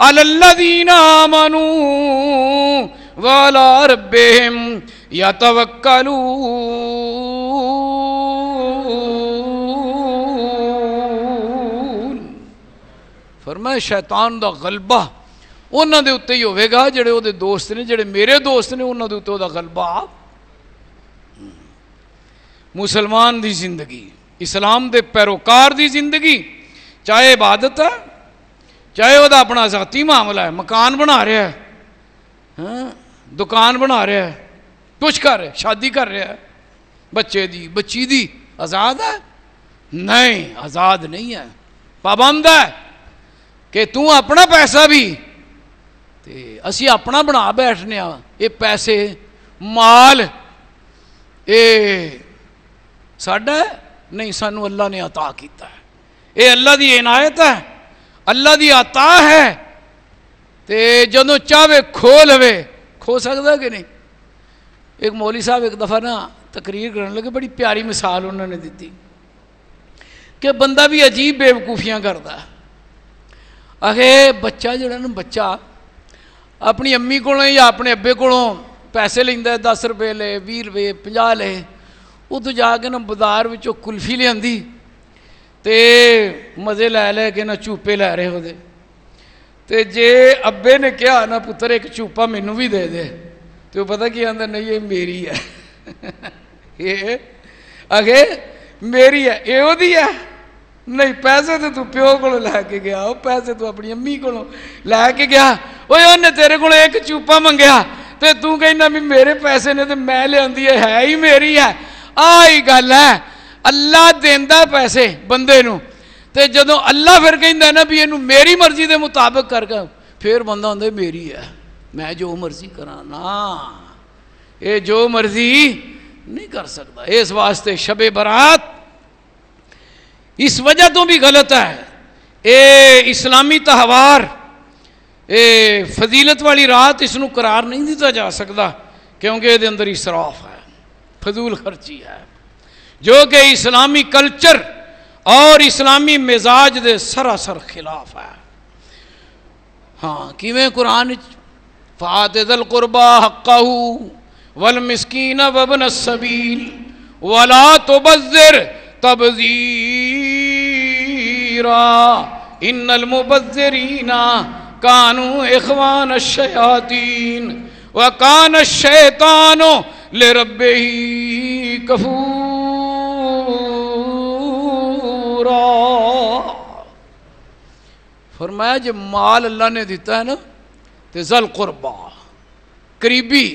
ਸੁਲਤਾਨੁਨ ਅਲੱਲਜ਼ੀਨ ਆਮਨੂ ਵਲਾ ਰੱਬਿਹਿਮ ਯਤਵਕਲੂਨ ਫਰਮਾਇਆ ਸ਼ੈਤਾਨ ਦਾ ਗਲਬਾ ਉਹਨਾਂ ਦੇ ਉੱਤੇ ਹੀ ਹੋਵੇਗਾ ਜਿਹੜੇ ਉਹਦੇ ਦੋਸਤ ਨੇ ਜਿਹੜੇ ਮੇਰੇ ਦੋਸਤ ਨੇ ਉਹਨਾਂ ਦੇ ਉੱਤੇ ਉਹਦਾ ਗਲਬਾ ਮੁਸਲਮਾਨ ਦੀ ਜ਼ਿੰਦਗੀ ਇਸਲਾਮ ਦੇ ਪੈਰੋਕਾਰ ਦੀ ਜ਼ਿੰਦਗੀ ਚਾਹੇ ਇਬਾਦਤ ਹੈ چاہے وہ اپنا ذاتی معاملہ ہے، مکان بنا رہا ہے ہاں، دکان بنا رہا ہے کچھ کر رہا ہے شادی کر رہا ہے بچے دی، بچی دی، آزاد ہے؟ نہیں، آزاد نہیں ہے۔ پابند ہے کہ تو اپنا پیسہ بھی، تے اسی اپنا بنا بیٹھنے آ یہ پیسے، مال یہ ساڈا نہیں، سانو اللہ نے عطا کیتا ہے۔ یہ اللہ دی عنایت ہے۔ اللہ دی عطا ہے، تے جدوں چاہے کھو لوے کھو سکتا کہ نہیں؟ ایک مولی صاحب ایک دفعہ نا تقریر کرنے لگے، بڑی پیاری مثال انہوں نے دیتی، کہ بندہ بھی عجیب بے وقوفیاں کرتا ہے۔ بچہ جڑا نا، بچہ اپنی امی کو یا اپنے ابے کو پیسے لینا ہے، دس روپے لے بھی روپے پناہ لے اتوں جا کے نا بازار کلفی لے تے مزے لے لے کے نا چوپے لے رہے وہ تے جے ابے نے کیا نا پتر ایک چوپا مینو بھی دے دے۔ تو وہ پتا کی آدھا نہیں، یہ میری ہے۔ یہ اگے میری ہے، یہ وہ ہے۔ نہیں، پیسے تو تو پیو کو لے کے گیا، وہ پیسے تو اپنی امی کو لے کے گیا۔ وہ انہیں تیرے کو ایک چوپا منگیا۔ تو تو کہنا بھی میرے پیسے نے تو میں لے آدھی ہے ہی میری ہے۔ آئی گل اللہ دینا پیسے بندے نو۔ تے جدو اللہ پھر کہہ نا بھی یہ میری مرضی دے مطابق کر کے، پھر بندہ آدھے میری ہے۔ میں جو مرضی کرا نا یہ جو مرضی نہیں کر سکتا اس واسطے شب برات اس وجہ تو بھی غلط ہے۔ اے اسلامی تہوار، اے فضیلت والی رات اس نو قرار نہیں دیتا جا سکتا کیونکہ یہ اندر اسراف ہے، فضول خرچی ہے۔ جو کہ اسلامی کلچر اور اسلامی مزاج دے سراسر خلاف ہے۔ ہاں کیویں قرآن فاتد القربا حقہ والمسکین وابن السبیل ولا تبذر تبذیرا ان المبذرین کانوا اخوان الشیاطین۔ وکان الشیطان لربه کفورا فرمایا جب مال اللہ نے دیتا ہے نا، تے زل قربا قریبی،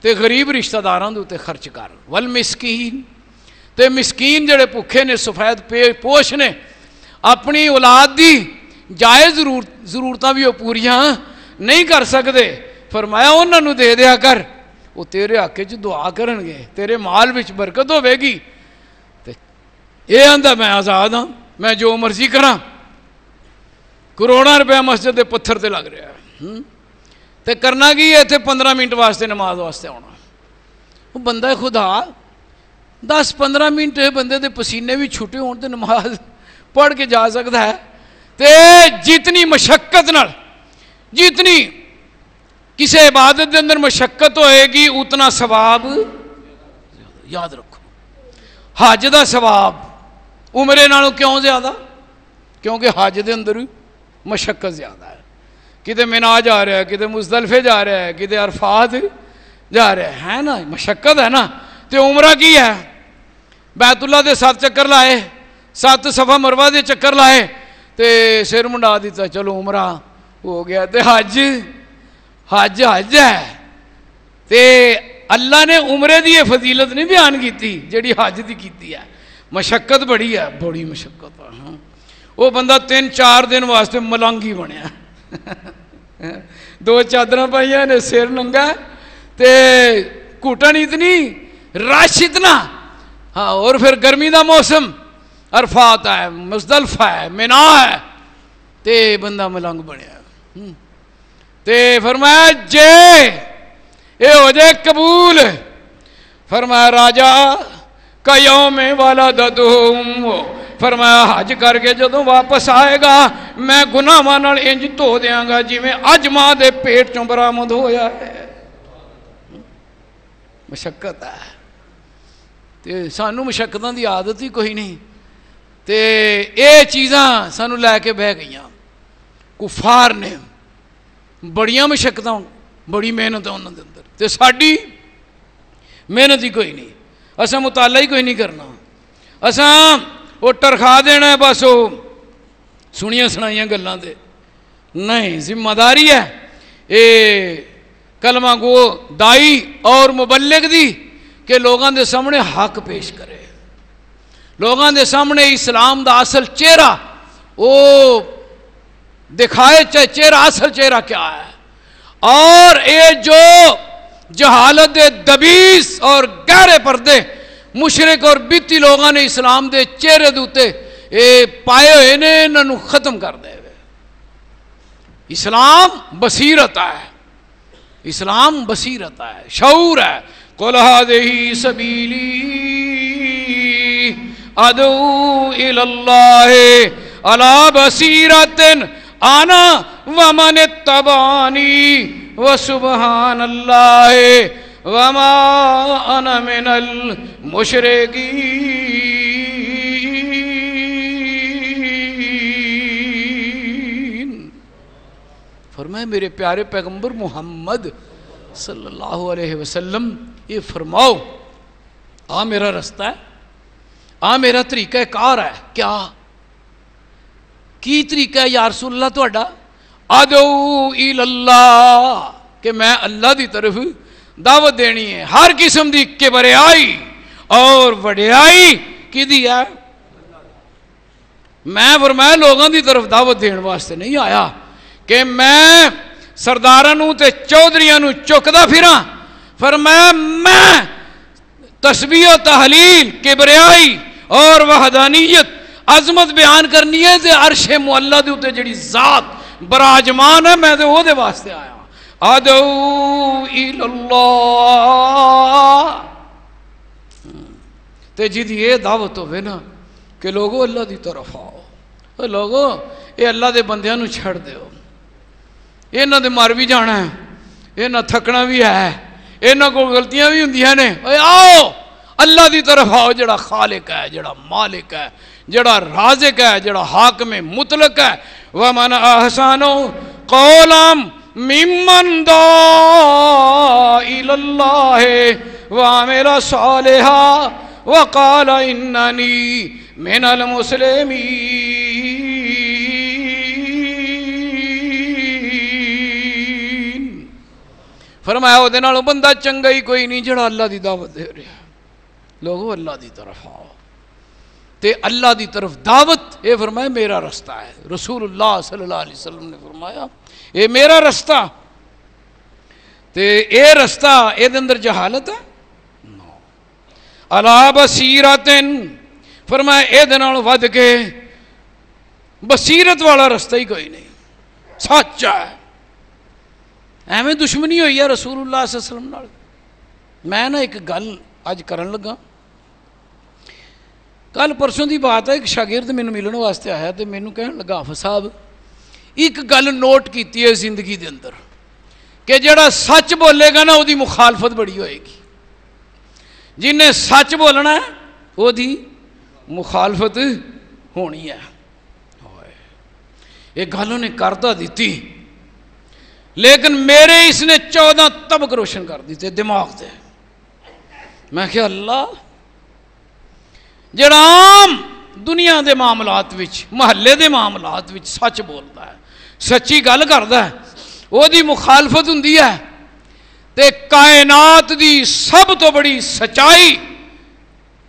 تے غریب رشتہ داراں دے تے خرچ کر، والمسکین، تے مسکین جڑے بھوکے نے، سفید پوش نے، اپنی اولاد دی جائز ضرورت ضرورتاں بھی وہ پوریاں نہیں کر سکتے فرمایا انہوں نے دے دیا کر۔ وہ تیرے حق چ دعا کرن گے، تیرے مال وچ برکت ہوے گی۔ تے اے میں آزاد ہاں میں جو مرضی کراں۔ کروڑا روپیہ مسجد دے پتھر تے لگ رہا ہے۔ تے کرنا کی ہے اتنے پندرہ منٹ واسطے نماز واسطے آنا۔ وہ بندہ خدا، دس پندرہ منٹ بندے دے پسینے بھی چھٹے ہون تے نماز پڑھ کے جا سکتا ہے۔ تے جتنی مشقت نال، جتنی کسی عبادت دے اندر مشقت ہوئے گی، اتنا ثواب یاد رکھو۔ حج دا ثواب عمرے نالوں کیوں زیادہ؟ کیونکہ حج دے اندر مشقت زیادہ ہے۔ کتے منا جا رہا ہے کتے مزدلفے جا رہا ہے کتے عرفات جا رہا ہے۔ ہے نا، مشقت ہے نا۔ تو عمرہ کی ہے؟ بیت اللہ دے سات چکر لائے، سات صفحہ مروا دے چکر لائے، تے سر منڈا دیتا چلو عمرہ ہو گیا، تے حج حج حج ہے۔ تے اللہ نے عمرے دی فضیلت نہیں بیان کیتی جڑی حج دی کیتی ہے۔ مشقت بڑی ہے، بڑی مشقت ہاں۔ وہ بندہ تین چار دن واسطے ملانگی بنیا دو چادر پائیا نے، سر ننگا تے کوٹن اتنی، رش اتنا۔ ہاں اور پھر گرمی دا موسم۔ عرفات ہے، مزدلفہ ہے مینا ہے۔ تے بندہ ملنگ بنیا۔ تے فرمایا، جے! اے ہو جائے قبول! فرمایا راجہ کا یوم والا ددوم فرمایا، حج کر کے جدو واپس آئے گا، میں گناہ نال انج دھو دیاں گا جی میں اج ماں دے پیٹ چوں برآمد ہویا ہے۔ مشقت ہے۔ تے سانو مشقتاں دی عادت ہی کوئی نہیں۔ تے اے چیزاں سانو لے کے بہ گئیاں۔ کفار نے۔ بڑیاں مشقتاں بڑی محنت انہوں دے اندر۔ تے ساڈی محنت ہی کوئی نہیں۔ اساں مطالعہ ہی کوئی نہیں کرنا۔ اساں وہ ٹرخا دینا ہے بس وہ سنیا سنائیاں گلاں دے۔ نہیں ذمہ داری ہے۔ اے کلمہ گو دائی اور مبلغ دی کہ لوگوں دے سامنے حق پیش کرے۔ لوگوں دے سامنے اسلام دا اصل چہرہ وہ دکھائے چاہے چہرہ، اصل چہرہ کیا ہے؟ اور اے جو جہالت دبیس اور گہرے پردے مشرق اور بیتی لوگوں نے اسلام دے چہرے دوتے اے پائے ہوئے نے انہوں ختم کر دے اسلام بصیرت ہے۔ اسلام بصیرت ہے، شعور ہے۔ قل هذه سبيلي ادعو الى الله على بصيرة انا ومن اتبعني، وسبحان الله، وما انا من المشرقين فرمائے، میرے پیارے پیغمبر محمد صلی اللہ علیہ وسلم، یہ فرماؤ، آ میرا رستہ ہے، آ میرا طریقہ کار ہے، کیا کی طریقہ ہے یا رسول اللہ تہاڈا؟ ادعو الی اللہ کہ میں اللہ دی طرف دعوت دینی ہے۔ ہر قسم دی کے کبریائی اور وڈیائی کی دی ہے؟ میں فرمایا لوگوں دی طرف دعوت دین واسطے نہیں آیا۔ کہ میں سرداراں تے چودھریاں نو چکدا پھراں۔ فرمایا میں تسبیح و تحلیل کبریائی اور وحدانیت عظمت بیان کرنی ہے تے عرش معلہ دے اوتے جڑی ذات براجمان ہے میں تے او دے واسطے آیا ادعو الی اللہ تے جی یہ دعوت ہوے نا کہ لوگو اللہ دی طرف آؤ اے لوگو اے اللہ دے بندیاں نو چھڑ دیو ਇਹਨਾਂ ਦੇ ਮਰ ਵੀ ਜਾਣਾ ਹੈ ਇਹਨਾਂ ਥੱਕਣਾ ਵੀ ਹੈ ਇਹਨਾਂ ਕੋਲ ਗਲਤੀਆਂ ਵੀ ਹੁੰਦੀਆਂ ਨੇ ਓਏ ਆਓ ਅੱਲਾ ਦੀ ਤਰਫ ਆਓ ਜਿਹੜਾ ਖਾਲਿਕ ਹੈ ਜਿਹੜਾ ਮਾਲਿਕ ਹੈ جڑا رازق ہے، جڑا حاکم مطلق ہے۔ وہ من احسانو قولم ممن دا اللہ وعمل صالحا وقال اننی من المسلمین فرمایا ہو دینا لو بندہ چنگئی کوئی نہیں، جڑا اللہ دی دعوت دے رہا لوگو اللہ دی طرف آؤ۔ تے اللہ دی طرف دعوت، اے فرمایا، میرا رستہ ہے۔ رسول اللہ صلی اللہ علیہ وسلم نے فرمایا، اے میرا رستہ۔ تے اے رستہ اے دے اندر جہالت ہے؟ الا بصیرتن۔ فرمایا، اے دے نال ود کے بصیرت والا رستہ ہی کوئی نہیں۔ سچا ہے۔ ایویں دشمنی ہوئی ہے رسول اللہ صلی اللہ علیہ وسلم نال۔ میں نا ایک گل اج کرن لگا۔ کل پرسوں دی بات ہے ایک شاگرد مینوں ملن واسطے آیا تے مینوں کہن لگا حافظ صاحب ایک گل نوٹ کیتی ہے زندگی دے اندر کہ جڑا سچ بولے گا نا وہ مخالفت بڑی ہوئے گی جن نے سچ بولنا ہے وہ دی مخالفت ہونی ہے یہ گل انہیں کردہ دیتی لیکن میرے اس نے چودہ طبق روشن کر دیتے دماغ دے میں کہ اللہ جڑا عام دنیا دے معاملات وچ، محلے دے معاملات وچ سچ بولتا ہے، سچی گل کرتا ہے، وہ مخالفت ہوں تے کائنات دی سب تو بڑی سچائی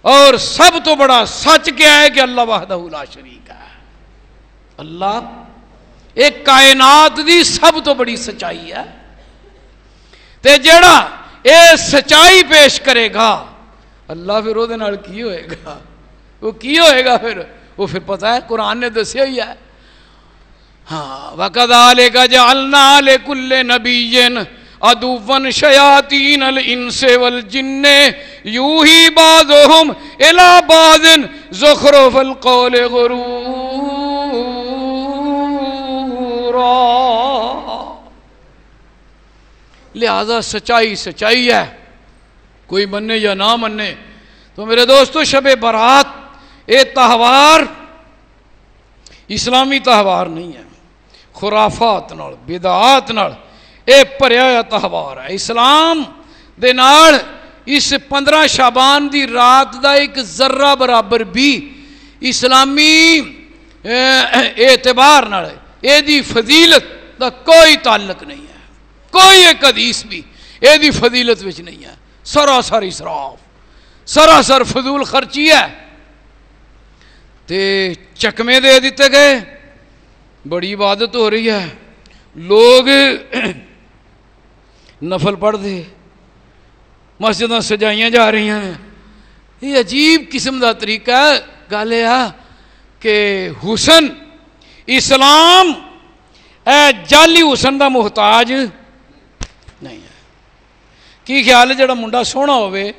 اور سب تو بڑا سچ کیا ہے کہ اللہ وحدہ لا شریک ہے۔ اللہ، ایک کائنات دی سب تو بڑی سچائی ہے۔ تے جڑا اے سچائی پیش کرے گا، اللہ پھر وہ ہوئے گا؟ وہ کی ہوئے گا پھر؟ وہ پھر پتہ ہے، قرآن نے دسیا ہی ہے۔ ہاں وَكَذَلِكَ جَعَلْنَا لِكُلِّ نَبِيٍّ عَدُوًّا شَيَاطِينَ الْإِنسِ وَالْجِنِّ يُوحِي بَعْضُهُمْ إِلَى بَعْضٍ زُخْرُفَ الْقَوْلِ لہذا سچائی سچائی ہے۔ کوئی مننے یا نہ مننے۔ تو میرے دوستو، شب برات اے تہوار، اسلامی تہوار نہیں ہے، خرافات نال، بدعات نال اے بھریا ہوا تہوار ہے۔ اسلام دے نال اس پندرہ شابان دی رات دا ایک ذرہ برابر بھی اسلامی اعتبار نال اے دی فضیلت دا کوئی تعلق نہیں ہے۔ کوئی ایک حدیث بھی اے دی فضیلت وچ نہیں ہے۔ سراسر اسراف، سراسر فضول خرچی ہے۔ تے چکمے دے دیتے گئے۔ بڑی عبادت ہو رہی ہے۔ لوگ نفل پڑھ دے۔ مسجد سجائیاں جا رہی ہیں۔ یہ عجیب قسم کا طریقہ گل یہ کہ حسن، اسلام، اے جعلی حسن دا محتاج نہیں ہے۔ کی خیال ہے جڑا منڈا سونا ہوئے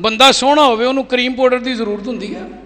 بندہ سونا ہوئے انہوں کریم پاؤڈر دی ضرورت ہوندی ہے؟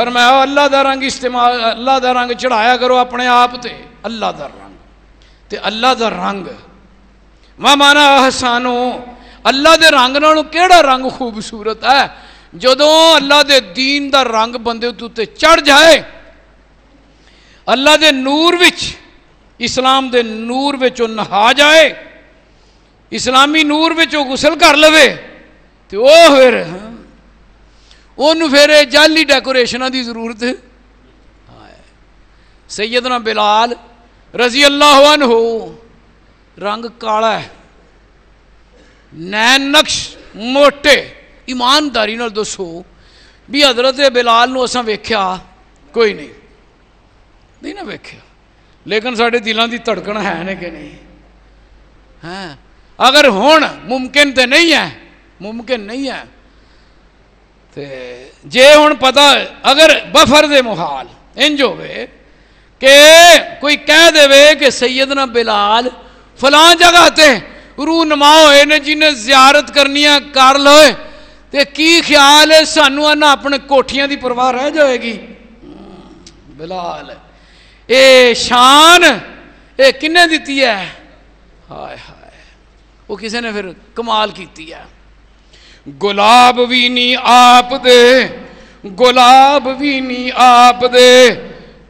فرمایا اللہ دا رنگ استعمال، اللہ دا رنگ چڑھایا کرو اپنے آپ تے، اللہ دا رنگ۔ تے اللہ دا رنگ۔ ومن احسنو اللہ دے رنگ نالوں کیڑا رنگ خوبصورت ہے؟ جدوں اللہ دے دین دا رنگ بندے تو تے چڑھ جائے، اللہ دے نور وچ، اسلام دے نور وچ نہا جائے، اسلامی نور وچ غسل کر لوے تو وہ پھر ہاں، انہوں پھر جعلی ڈیکوریشن دی ضرورت سیدنا بلال رضی اللہ عنہ، رنگ کالا ہے۔ نین نقش موٹے۔ ایمانداری نال دسو بھی حضرت بلال نو اساں ویکھیا، کوئی نہیں۔ نہیں نہ ویکھیا۔ لیکن سارے دلوں کی دھڑکن ہے نے کہ نہیں؟ ہاں۔ اگر ہون ممکن تے نہیں ہے، ممکن نہیں ہے۔ تے جے ہوں پتا اگر بفر دے محال، انج ہوئے کہ کوئی کہہ دے کہ سیدنا بلال فلاں جگہ تے روح نما ہوئے نے جنہیں زیارت کرنی ہے کر لوئے تے کی خیال ہے، سانو انا اپنے کوٹھیاں دی پرواہ رہ جائے گی۔ بلال، اے شان، اے کنے دیتی ہے؟ ہائے ہائے وہ کسی نے پھر کمال کیتی ہے؟ گلاب بھی نہیں آپ دے، گلاب بھی نہیں آپ دے،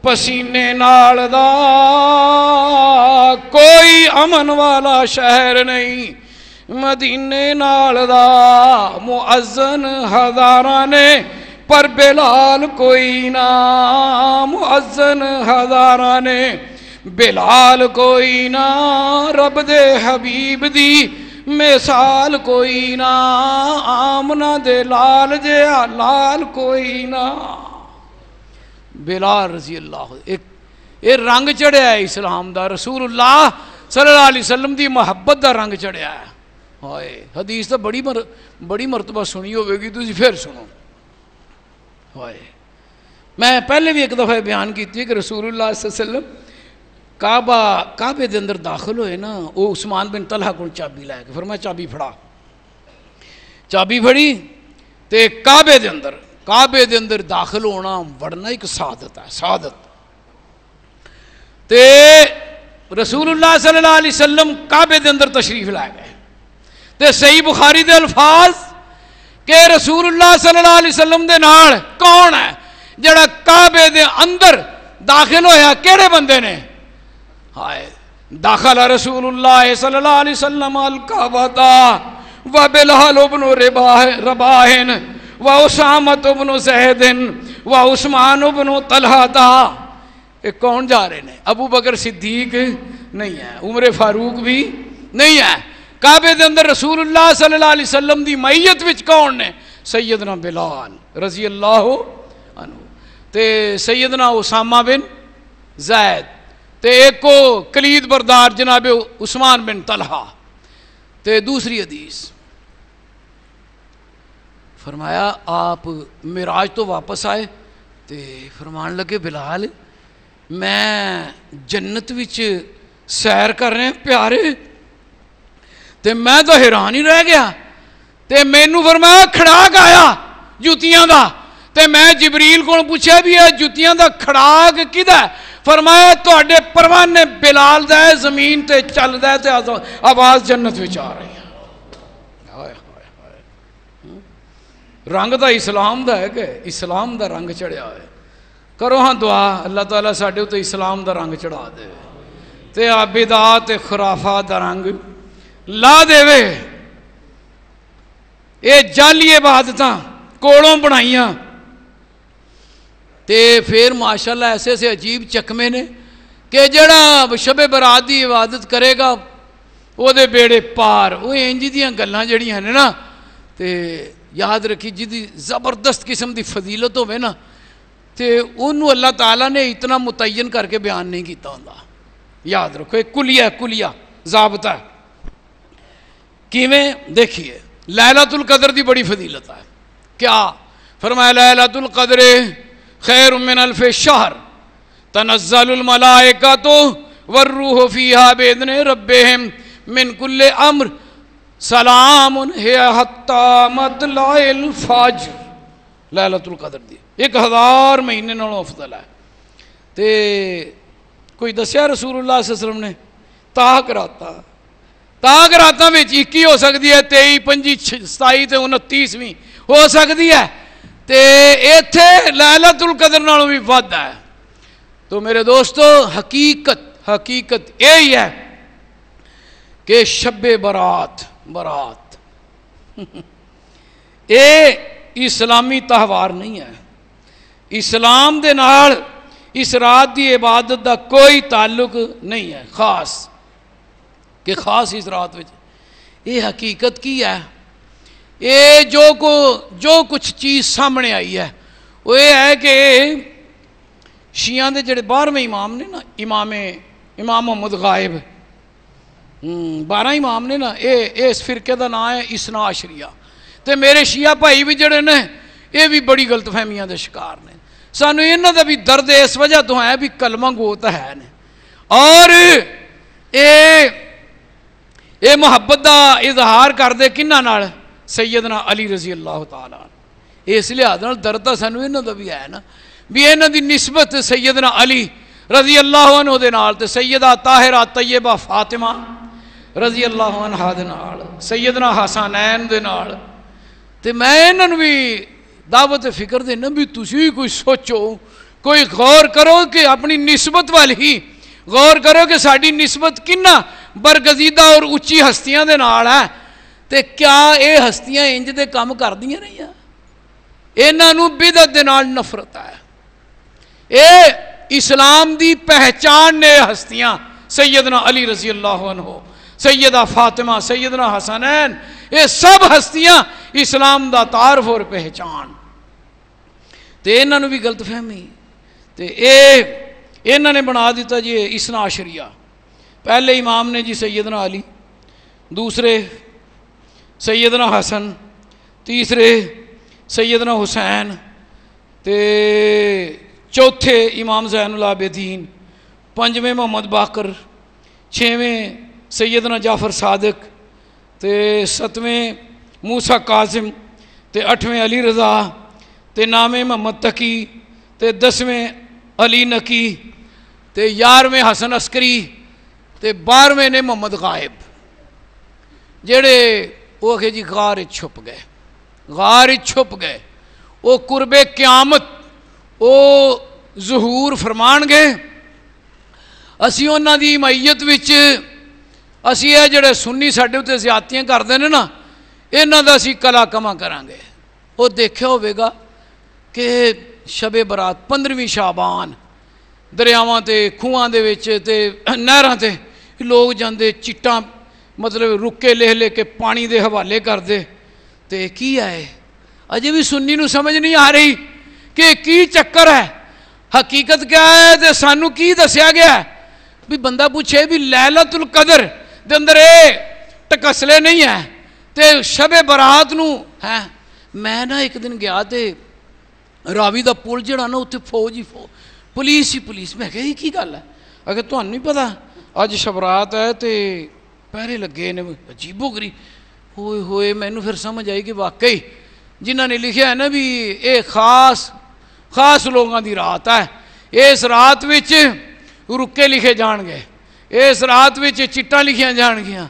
پسینے نال کوئی امن والا شہر نہیں، مدینے نال دا معزن ہزاراں نے، پر بلال کوئی نہ معزن ہزاراں نے، بلال کوئی نہ، رب دے حبیب دی مثال کوئی نہ آمنا دے لال جے لال کوئی نہ بلال رضی اللہ ایک یہ رنگ چڑھیا ہے اسلام دا رسول اللہ صلی اللہ علیہ وسلم دی محبت دا رنگ چڑھیا ہے ہائے حدیث تو بڑی مر بڑی مرتبہ سنی ہوئے گی تھی پھر سنو ہائے میں پہلے بھی ایک دفعہ بیان کی تھی کہ رسول اللہ صلی اللہ علیہ وسلم کعبہ، کعبے دے اندر داخل ہوئے نا، وہ عثمان بن طلحہ کو چابی لائے گا پھر میں چابی پھڑا۔ چابی پھڑی تے کعبے دے اندر، کعبے دے اندر داخل ہونا وڑنا ایک سعادت ہے، سعادت۔ تے رسول اللہ صلی اللہ علیہ وسلم کعبے دے اندر تشریف لائے گئے۔ تے صحیح بخاری دے الفاظ کہ رسول اللہ صلی اللہ علیہ وسلم دے نال کون ہے، جڑا کعبے دے اندر داخل ہویا، کیڑے بندے نے؟ ہائے، داخل رسول اللہ صلی اللہ علیہ وسلم الکعبہ و بلال ابن رباہن و اسامت ابن زہدن و عثمان ابن طلحہ۔ یہ کون جا رہے ہیں؟ ابو بکر صدیق نہیں ہے، عمر فاروق بھی نہیں ہے۔ کعبے دے اندر رسول اللہ صلی اللہ علیہ وسلم دی میت وچ کون نے سیدنا بلال رضی اللہ عنہ۔ تے سیدنا اسامہ بن زید۔ تے ایک کو کلید بردار جناب عثمان بن طلحہ، تے دوسری حدیث۔ فرمایا، آپ معراج تو واپس آئے، تے فرمان لگے، بلال، میں جنت وچ سیر کر رہے ہیں، پیارے۔ تے میں تو حیران ہی رہ گیا۔ تے مینو فرمایا کھڑاک آیا جوتیاں دا۔ تے میں جبریل کو پوچھا بھی ہے جوتیاں دا کھڑاک کدا فرمایا تواڈے پروانے بلال دا زمین تے چل دا تے آواز جنت وچ آ رہی ہے۔ رنگ دا اسلام دا ہے کہ اسلام دا رنگ چڑھیا ہے۔ کرو ہاں دعا، اللہ تعالیٰ ساڈے تے اسلام دا رنگ چڑھا دے۔ تے عبادات تے خرافات دا رنگ لا دے۔ وے اے جالی عبادتاں، کوڑوں بنائیاں تے پھر ماشاءاللہ ایسے ایسے عجیب چکمے نے کہ جڑا شب برادی عبادت کرے گا وہ دے بیڑے پار وہ انجی دیاں گلاں جڑی نے نا، تے یاد رکھی جی زبردست قسم دی فضیلت ہوے نا، تے انہوں اللہ تعالیٰ نے اتنا متعین کر کے بیان نہیں کیتا ہوتا یاد رکھو، ایک کلیہ کلیہ، ضابطہ ہے۔ کیویں؟ دیکھیے لیلت القدر دی بڑی فضیلت ہے۔ کیا؟ فرمایا لیلت القدر خیر من الف شہر تنزل الملائکہ تو والروح فیہا بیدن ربہم من کل امر سلام ہے حتی مطلع الفاجر لیلت القدر دی۔ ایک ہزار مہینے نالوں افضل ہے۔ تے کوئی دسیا رسول اللہ صلی اللہ علیہ وسلم نے تاہ کراتا تاہ کراتا میں چیکی ہو سکتی ہے تئی پنجی ستائی تے انتیسویں۔ ہو سکتی ہے۔ تے ایتھے لہلت القدر نالوں بھی وعدہ ہے۔ تو میرے دوستو، حقیقت حقیقت یہی ہے کہ شب برات برات۔ اے اسلامی تہوار نہیں ہے۔ اسلام دے نال، اس رات دی عبادت دا کوئی تعلق نہیں ہے۔ خاص، کہ خاص اس رات وچ۔ یہ حقیقت کی ہے؟ ਇਹ ਜੋ ਕੋ ਜੋ ਕੁਝ ਚੀਜ਼ ਸਾਹਮਣੇ ਆਈ ਹੈ ਉਹ ਇਹ ਹੈ ਕਿ ਸ਼ੀਆਂ ਦੇ ਜਿਹੜੇ 12ਵੇਂ ਇਮਾਮ ਨੇ ਨਾ ਇਮਾਮੇ ਇਮਾਮ ਮੁਹੰਮਦ ਗਾਇਬ ਹੂੰ 12 ਇਮਾਮ ਨੇ ਨਾ ਇਹ ਇਸ ਫਿਰਕੇ ਦਾ ਨਾਮ ਹੈ ਇਸਨਾ ਅਸ਼ਰੀਆ ਤੇ ਮੇਰੇ ਸ਼ੀਆ ਭਾਈ ਵੀ ਜਿਹੜੇ ਨੇ ਇਹ ਵੀ ਬੜੀ ਗਲਤਫਹਿਮੀਆਂ ਦੇ ਸ਼ਿਕਾਰ ਨੇ ਸਾਨੂੰ ਇਹਨਾਂ ਦਾ ਵੀ ਦਰਦ ਇਸ ਵਜ੍ਹਾ ਤੋਂ ਹੈ ਵੀ ਕਲਮਾ ਗੋਤ ਹੈ ਨੇ ਔਰ ਇਹ ਇਹ ਮੁਹੱਬਤ ਦਾ ਇਜ਼ਹਾਰ ਕਰਦੇ ਕਿੰਨਾ ਨਾਲ ਸੈਯਦਨਾ ਅਲੀ ਰਜ਼ੀ ਅੱਲਾਹ ਤਾਲਾ ਇਸ ਲਿਹਾਜ਼ ਨਾਲ ਦਰਦ ਤਾਂ ਸਾਨੂੰ ਇਹਨਾਂ ਦਾ ਵੀ ਹੈ ਨਾ ਵੀ ਇਹਨਾਂ ਦੀ ਨਿਸਬਤ ਸੈਯਦਨਾ ਅਲੀ ਰਜ਼ੀ ਅੱਲਾਹ ਅਨਹੂ ਦੇ ਨਾਲ ਤੇ ਸੈਯਦਾ ਤਾਹਿਰਾ ਤੈਯਬਾ ਫਾਤਿਮਾ ਰਜ਼ੀ ਅੱਲਾਹ ਅਨਹਾ ਦੇ ਨਾਲ ਸੈਯਦਨਾ ਹਸਨੈਨ ਦੇ ਨਾਲ ਤੇ ਮੈਂ ਇਹਨਾਂ ਨੂੰ ਵੀ ਦਾਵਤ ਫਿਕਰ ਦੇਣਾ ਵੀ ਤੁਸੀਂ ਕੋਈ ਸੋਚੋ ਕੋਈ ਗੌਰ ਕਰੋ ਕਿ ਆਪਣੀ ਨਿਸਬਤ ਵੱਲ ਹੀ ਗੌਰ ਕਰੋ ਕਿ ਸਾਡੀ ਨਿਸਬਤ ਕਿੰਨਾ ਬਰਗਜ਼ੀਦਾ ਔਰ ਉੱਚੀ ਹਸਤੀਆਂ ਦੇ ਨਾਲ ਹੈ ਤੇ ਕਿਆ ਇਹ ਹਸਤੀਆਂ ਇੰਜ ਦੇ ਕੰਮ ਕਰਦੀਆਂ ਰਹੀਆਂ ਇਹਨਾਂ ਨੂੰ ਬਿਦਤ ਦੇ ਨਾਲ ਨਫ਼ਰਤ ਹੈ ਇਹ ਇਸਲਾਮ ਦੀ ਪਹਿਚਾਨ ਨੇ ਹਸਤੀਆਂ ਸੈਯਦਨਾ ਅਲੀ ਰਜ਼ੀ ਅੱਲਾਹ ਅਨਹੂ ਸੈਯਦਾ ਫਾਤਿਮਾ ਸੈਯਦਨਾ ਹਸਨੈਨ ਇਹ ਸਭ ਹਸਤੀਆਂ ਇਸਲਾਮ ਦਾ ਤਾਰਫ ਔਰ ਪਹਿਚਾਨ ਤੇ ਇਹਨਾਂ ਨੂੰ ਵੀ ਗਲਤਫਹਿਮੀ ਤੇ ਇਹ ਇਹਨਾਂ ਨੇ ਬਣਾ ਦਿੱਤਾ ਜੀ ਇਸਨਾ ਅਸ਼ਰੀਆ ਪਹਿਲੇ ਇਮਾਮ ਨੇ ਜੀ ਸੈਯਦਨਾ ਅਲੀ سیدنا حسن، تیسرے سیدنا حسین، تے چوتھے امام زین العابدین، پنجویں محمد باقر، چھویں سیدنا جعفر صادق، تے ستویں موسا قاسم تے اٹھویں علی رضا، تے نامے محمد تقی، تے دسویں علی نقی، تے یارویں حسن عسکری، تے بارویں نے محمد غائب۔ جڑے ਜਿਹੜੇ ਉਹ ਅਖੇ ਜੀ ਗਾਰ ਵਿੱਚ ਛੁਪ ਗਏ ਗਾਰ ਵਿੱਚ ਛੁਪ ਗਏ ਉਹ ਕੁਰਬੇ ਕਿਆਮਤ ਉਹ ਜ਼ਹੂਰ ਫਰਮਾਣਗੇ ਅਸੀਂ ਉਹਨਾਂ ਦੀ ਮਈਤ ਵਿੱਚ ਅਸੀਂ ਇਹ ਜਿਹੜੇ ਸੁੰਨੀ ਸਾਡੇ ਉੱਤੇ ਜ਼ਿਆਦਤੀਆਂ ਕਰਦੇ ਨੇ ਨਾ ਇਹਨਾਂ ਦਾ ਅਸੀਂ ਕਲਾ ਕਮਾ ਕਰਾਂਗੇ ਉਹ ਦੇਖਿਆ ਹੋਵੇਗਾ ਕਿ ਸ਼ਬੇ ਬਰਾਤ 15ਵੀਂ ਸ਼ਾਬਾਨ ਦਰਿਆਵਾਂ ਤੇ ਖੂਹਾਂ ਦੇ ਵਿੱਚ ਤੇ ਨਹਿਰਾਂ ਤੇ ਲੋਕ ਜਾਂਦੇ ਚਿੱਟਾਂ مطلب رکے لے لے کے پانی دے حوالے کر دے۔ تو یہ کی ہے اجے بھی سنی نو سمجھ نہیں آ رہی کہ کی چکر ہے۔ حقیقت کیا ہے؟ تو سانو کی دسیا گیا ہے؟ بھی بندہ پوچھے بھی لہ القدر دے اندر اے ٹکسلے نہیں ہے۔ تو شب برات ہے۔ میں نا ایک دن گیا تو راوی کا پل نا اتنے فوج ہی فوج، پولیس ہی پولیس۔ میں کہ گل ہے؟ اگر تعین نہیں پتا۔ اج شبرات ہے تو پہرے لگے نے عجیب و کری ہوئے ہوئے مینو پھر سمجھ آئی کہ واقعی جنہ نے لکھیا ہے نا بھی یہ خاص خاص لوگوں دی رات ہے اس رات وچ رکے لکھے جان گئے اس رات چاہ گیا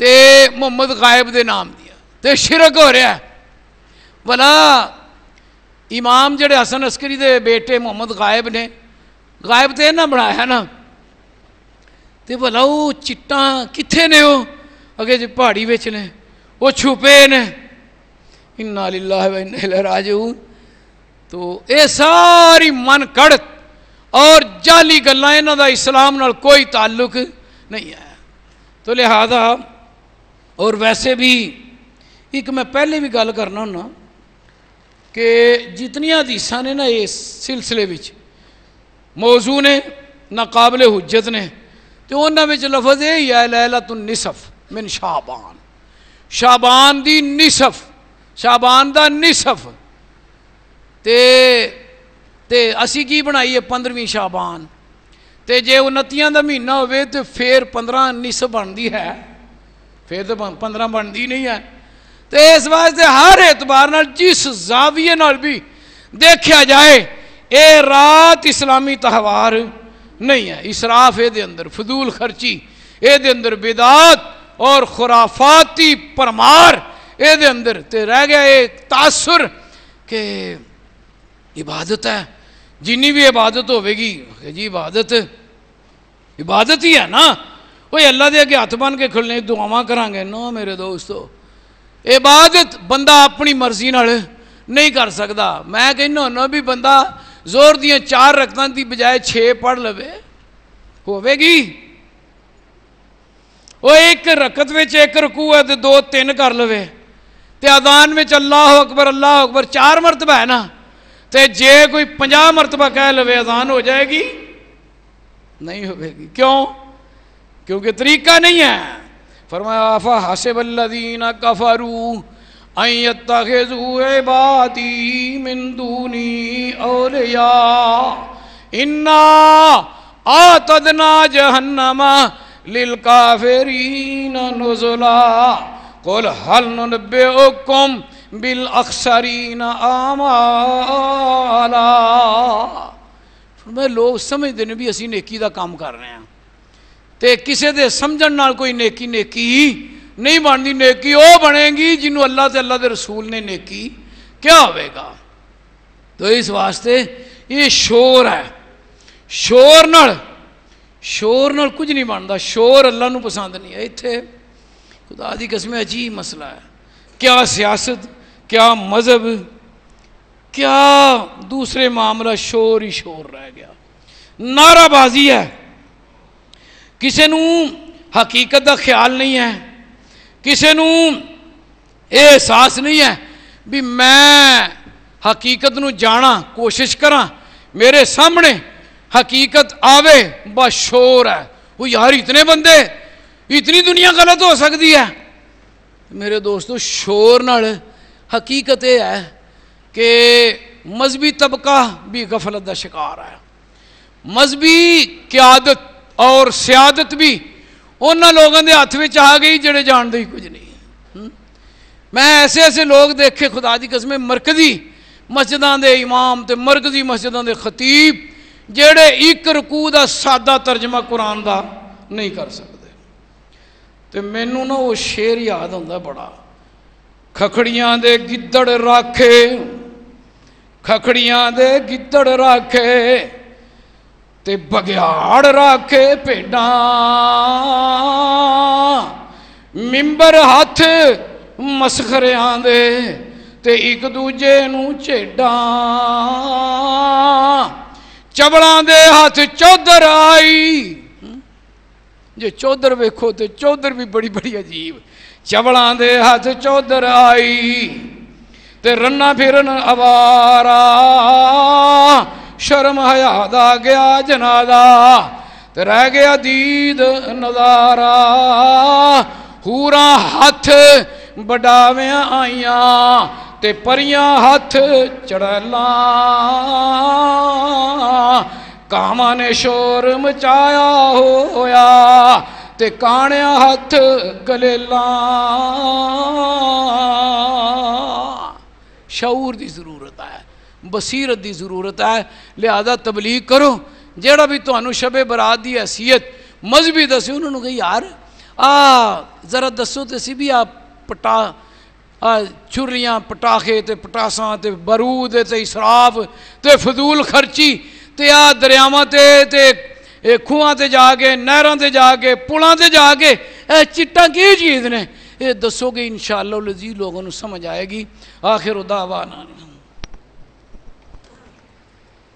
تے محمد غائب دے نام دیا تے شرک ہو رہا ہے بلا امام جڑے حسن عسکری دے بیٹے محمد غائب نے غائب تے تو بنایا نا ਤੇ ਭਲਾ ਉਹ ਚਿੱਟਾਂ ਕਿੱਥੇ ਨੇ ਉਹ ਅਗੇ ਜੇ ਪਹਾੜੀ ਵਿੱਚ ਨੇ ਉਹ ਛੁਪੇ ਨੇ ਇਨਾ ਲਿllahi ਵ ਇਨਾ ਇਲੈਹਿ ਰਾਜਿਊਨ ਤੋ ਇਹ ਸਾਰੀ ਮਨ ਕੜਤ اور جعلی گلاں انہاں دا اسلام نال کوئی تعلق نہیں ہے تو لہذا اور ویسے بھی ایک میں پہلے بھی گل کرنا ہونا کہ جتنی حدیثاں نے نا اس سلسلے وچ موضوع نے ناقابل حجت نے تو انہاں وچ لفظ ہے، یا لیلۃ النصف من شعبان۔ شعبان دی نصف، شعبان دا نصف۔ تے تے اسی کی بنائیے پندرہویں شعبان۔ تے جے انتیاں دا مہینہ ہوئے تو پھر پندرہ نصف بندی ہے۔ پھر تو پندرہ بندی نہیں ہے۔ تو اس واسطے ہر اعتبار نال جس زاویے نال بھی دیکھا جائے، اے رات اسلامی تہوار۔ نہیں ہے۔ اسراف اے دے اندر فضول خرچی، اے دے اندر بدعات اور خرافاتی پرمار، اے دے اندر تے رہ گیا اے تاثر کہ عبادت ہے۔ جنی بھی عبادت ہوے گی جی عبادت عبادت ہی ہے نا۔ وہ اللہ دے اگے ہاتھ بن کے کھلنے دعاواں کران گے۔ نو میرے دوستو، عبادت بندہ اپنی مرضی نال نہیں کر سکتا۔ میں کہنا ہونا بھی بندہ زور دیاں چار رکھتاں دی بجائے چھ پڑھ لوے۔ ہوے گی وہ ایک رکت وچ ایک رکوع ہے تے دو تین کر لوے۔ تے اذان وچ اللہ اکبر اللہ اکبر، چار مرتبہ ہے نا۔ تے جے کوئی پنجا مرتبہ کہہ لوے، اذان ہو جائے گی؟ نہیں ہوئے گی کیوں؟ کیونکہ طریقہ نہیں ہے۔ فرمایا آفا حسب الذین کفروا ان یتخذوا عبادی من دونی اولیاء انا آتدنا جہنم للکافرین نزلا. قل هل ننبئکم بالاخسرین آمالا فرمایا لوگ سمجھتے ہیں بھی اسی نیکی دا کام کر رہے ہیں۔ تے کسے دے سمجھن نال کوئی نیکی نیکی نہیں بنتی نیکی، وہ بنے گی جنہوں اللہ تے اللہ دے رسول نے نیکی، کیا ہوئے گا؟ تو اس واسطے یہ شور ہے۔ شور نال شور نال کچھ نہیں بنتا شور اللہ نو پسند نہیں ہے۔ اتنے خدا دی قسم عجیب مسئلہ ہے۔ کیا سیاست، کیا مذہب، کیا دوسرے معاملہ شور ہی شور رہ گیا۔ نعرہ بازی ہے۔ کسی نو حقیقت دا خیال نہیں ہے۔ کسی نو احساس نہیں ہے بھی میں حقیقت نو جانا، کوشش کراں، میرے سامنے حقیقت آوے، بس شور ہے۔ وہ یار اتنے بندے، اتنی دنیا غلط ہو سکتی ہے۔ میرے دوستو، شور نال حقیقت یہ ہے کہ مذہبی طبقہ بھی غفلت دا شکار ہے۔ مذہبی قیادت اور سیادت بھی انہوں لوگوں کے ہاتھ میں آ گئی جڑے جانتے ہی کچھ نہیں میں ایسے ایسے لوگ دیکھے خدا دی قسمیں مرکزی مسجداں دے امام تے مرکزی مسجداں دے خطیب جڑے ایک رکوع دا سادہ ترجمہ قرآن دا نہیں کر سکتے تے مینوں نا وہ شعر یاد ہوندا بڑا کھکھڑیاں دے گدڑ راکھے کھکھڑیاں دے گڑ گدڑ راکھے تے بگیاڑ راکھے پیڈاں ممبر ہاتھ مسخریاں دے تے ایک دوجے نو چیڈاں چبڑاں دے ہاتھ چودر آئی جے چودر ویکھو تے چودر بھی بڑی بڑی عجیب چبڑاں دے ہاتھ چودر آئی تے رنا پھرن اوارا شرم حیا دا گیا جنازہ تے رہ گیا دید نظارہ ہورا ہاتھ بڑاویاں آئیاں تے پریاں ہاتھ چڑھلاں کاما نے شور مچایا ہویا تے کانیا ہاتھ گلیلاں شعور دی ضرورت ہے بصیرت دی ضرورت ہے، لہذا تبلیغ کرو۔ جیڑا بھی تانوں شب برات دی حیثیت، مذہبی دسی انہوں نے کہی یار، آ، ذرا دسو تے سی بھی آ، پٹا، آ، چھریاں، پٹاخے تے پٹاساں تے بارود تے اسراف تے فضول خرچی تے آ، دریاواں تے تے کھواں تے جا کے نہراں تے جا کے پلاں تے جا کے اے کی چیز نے؟ یہ دسو گے انشاءاللہ لذیذ لوگوں نے سمجھ آئے گی۔ آخر دعوانا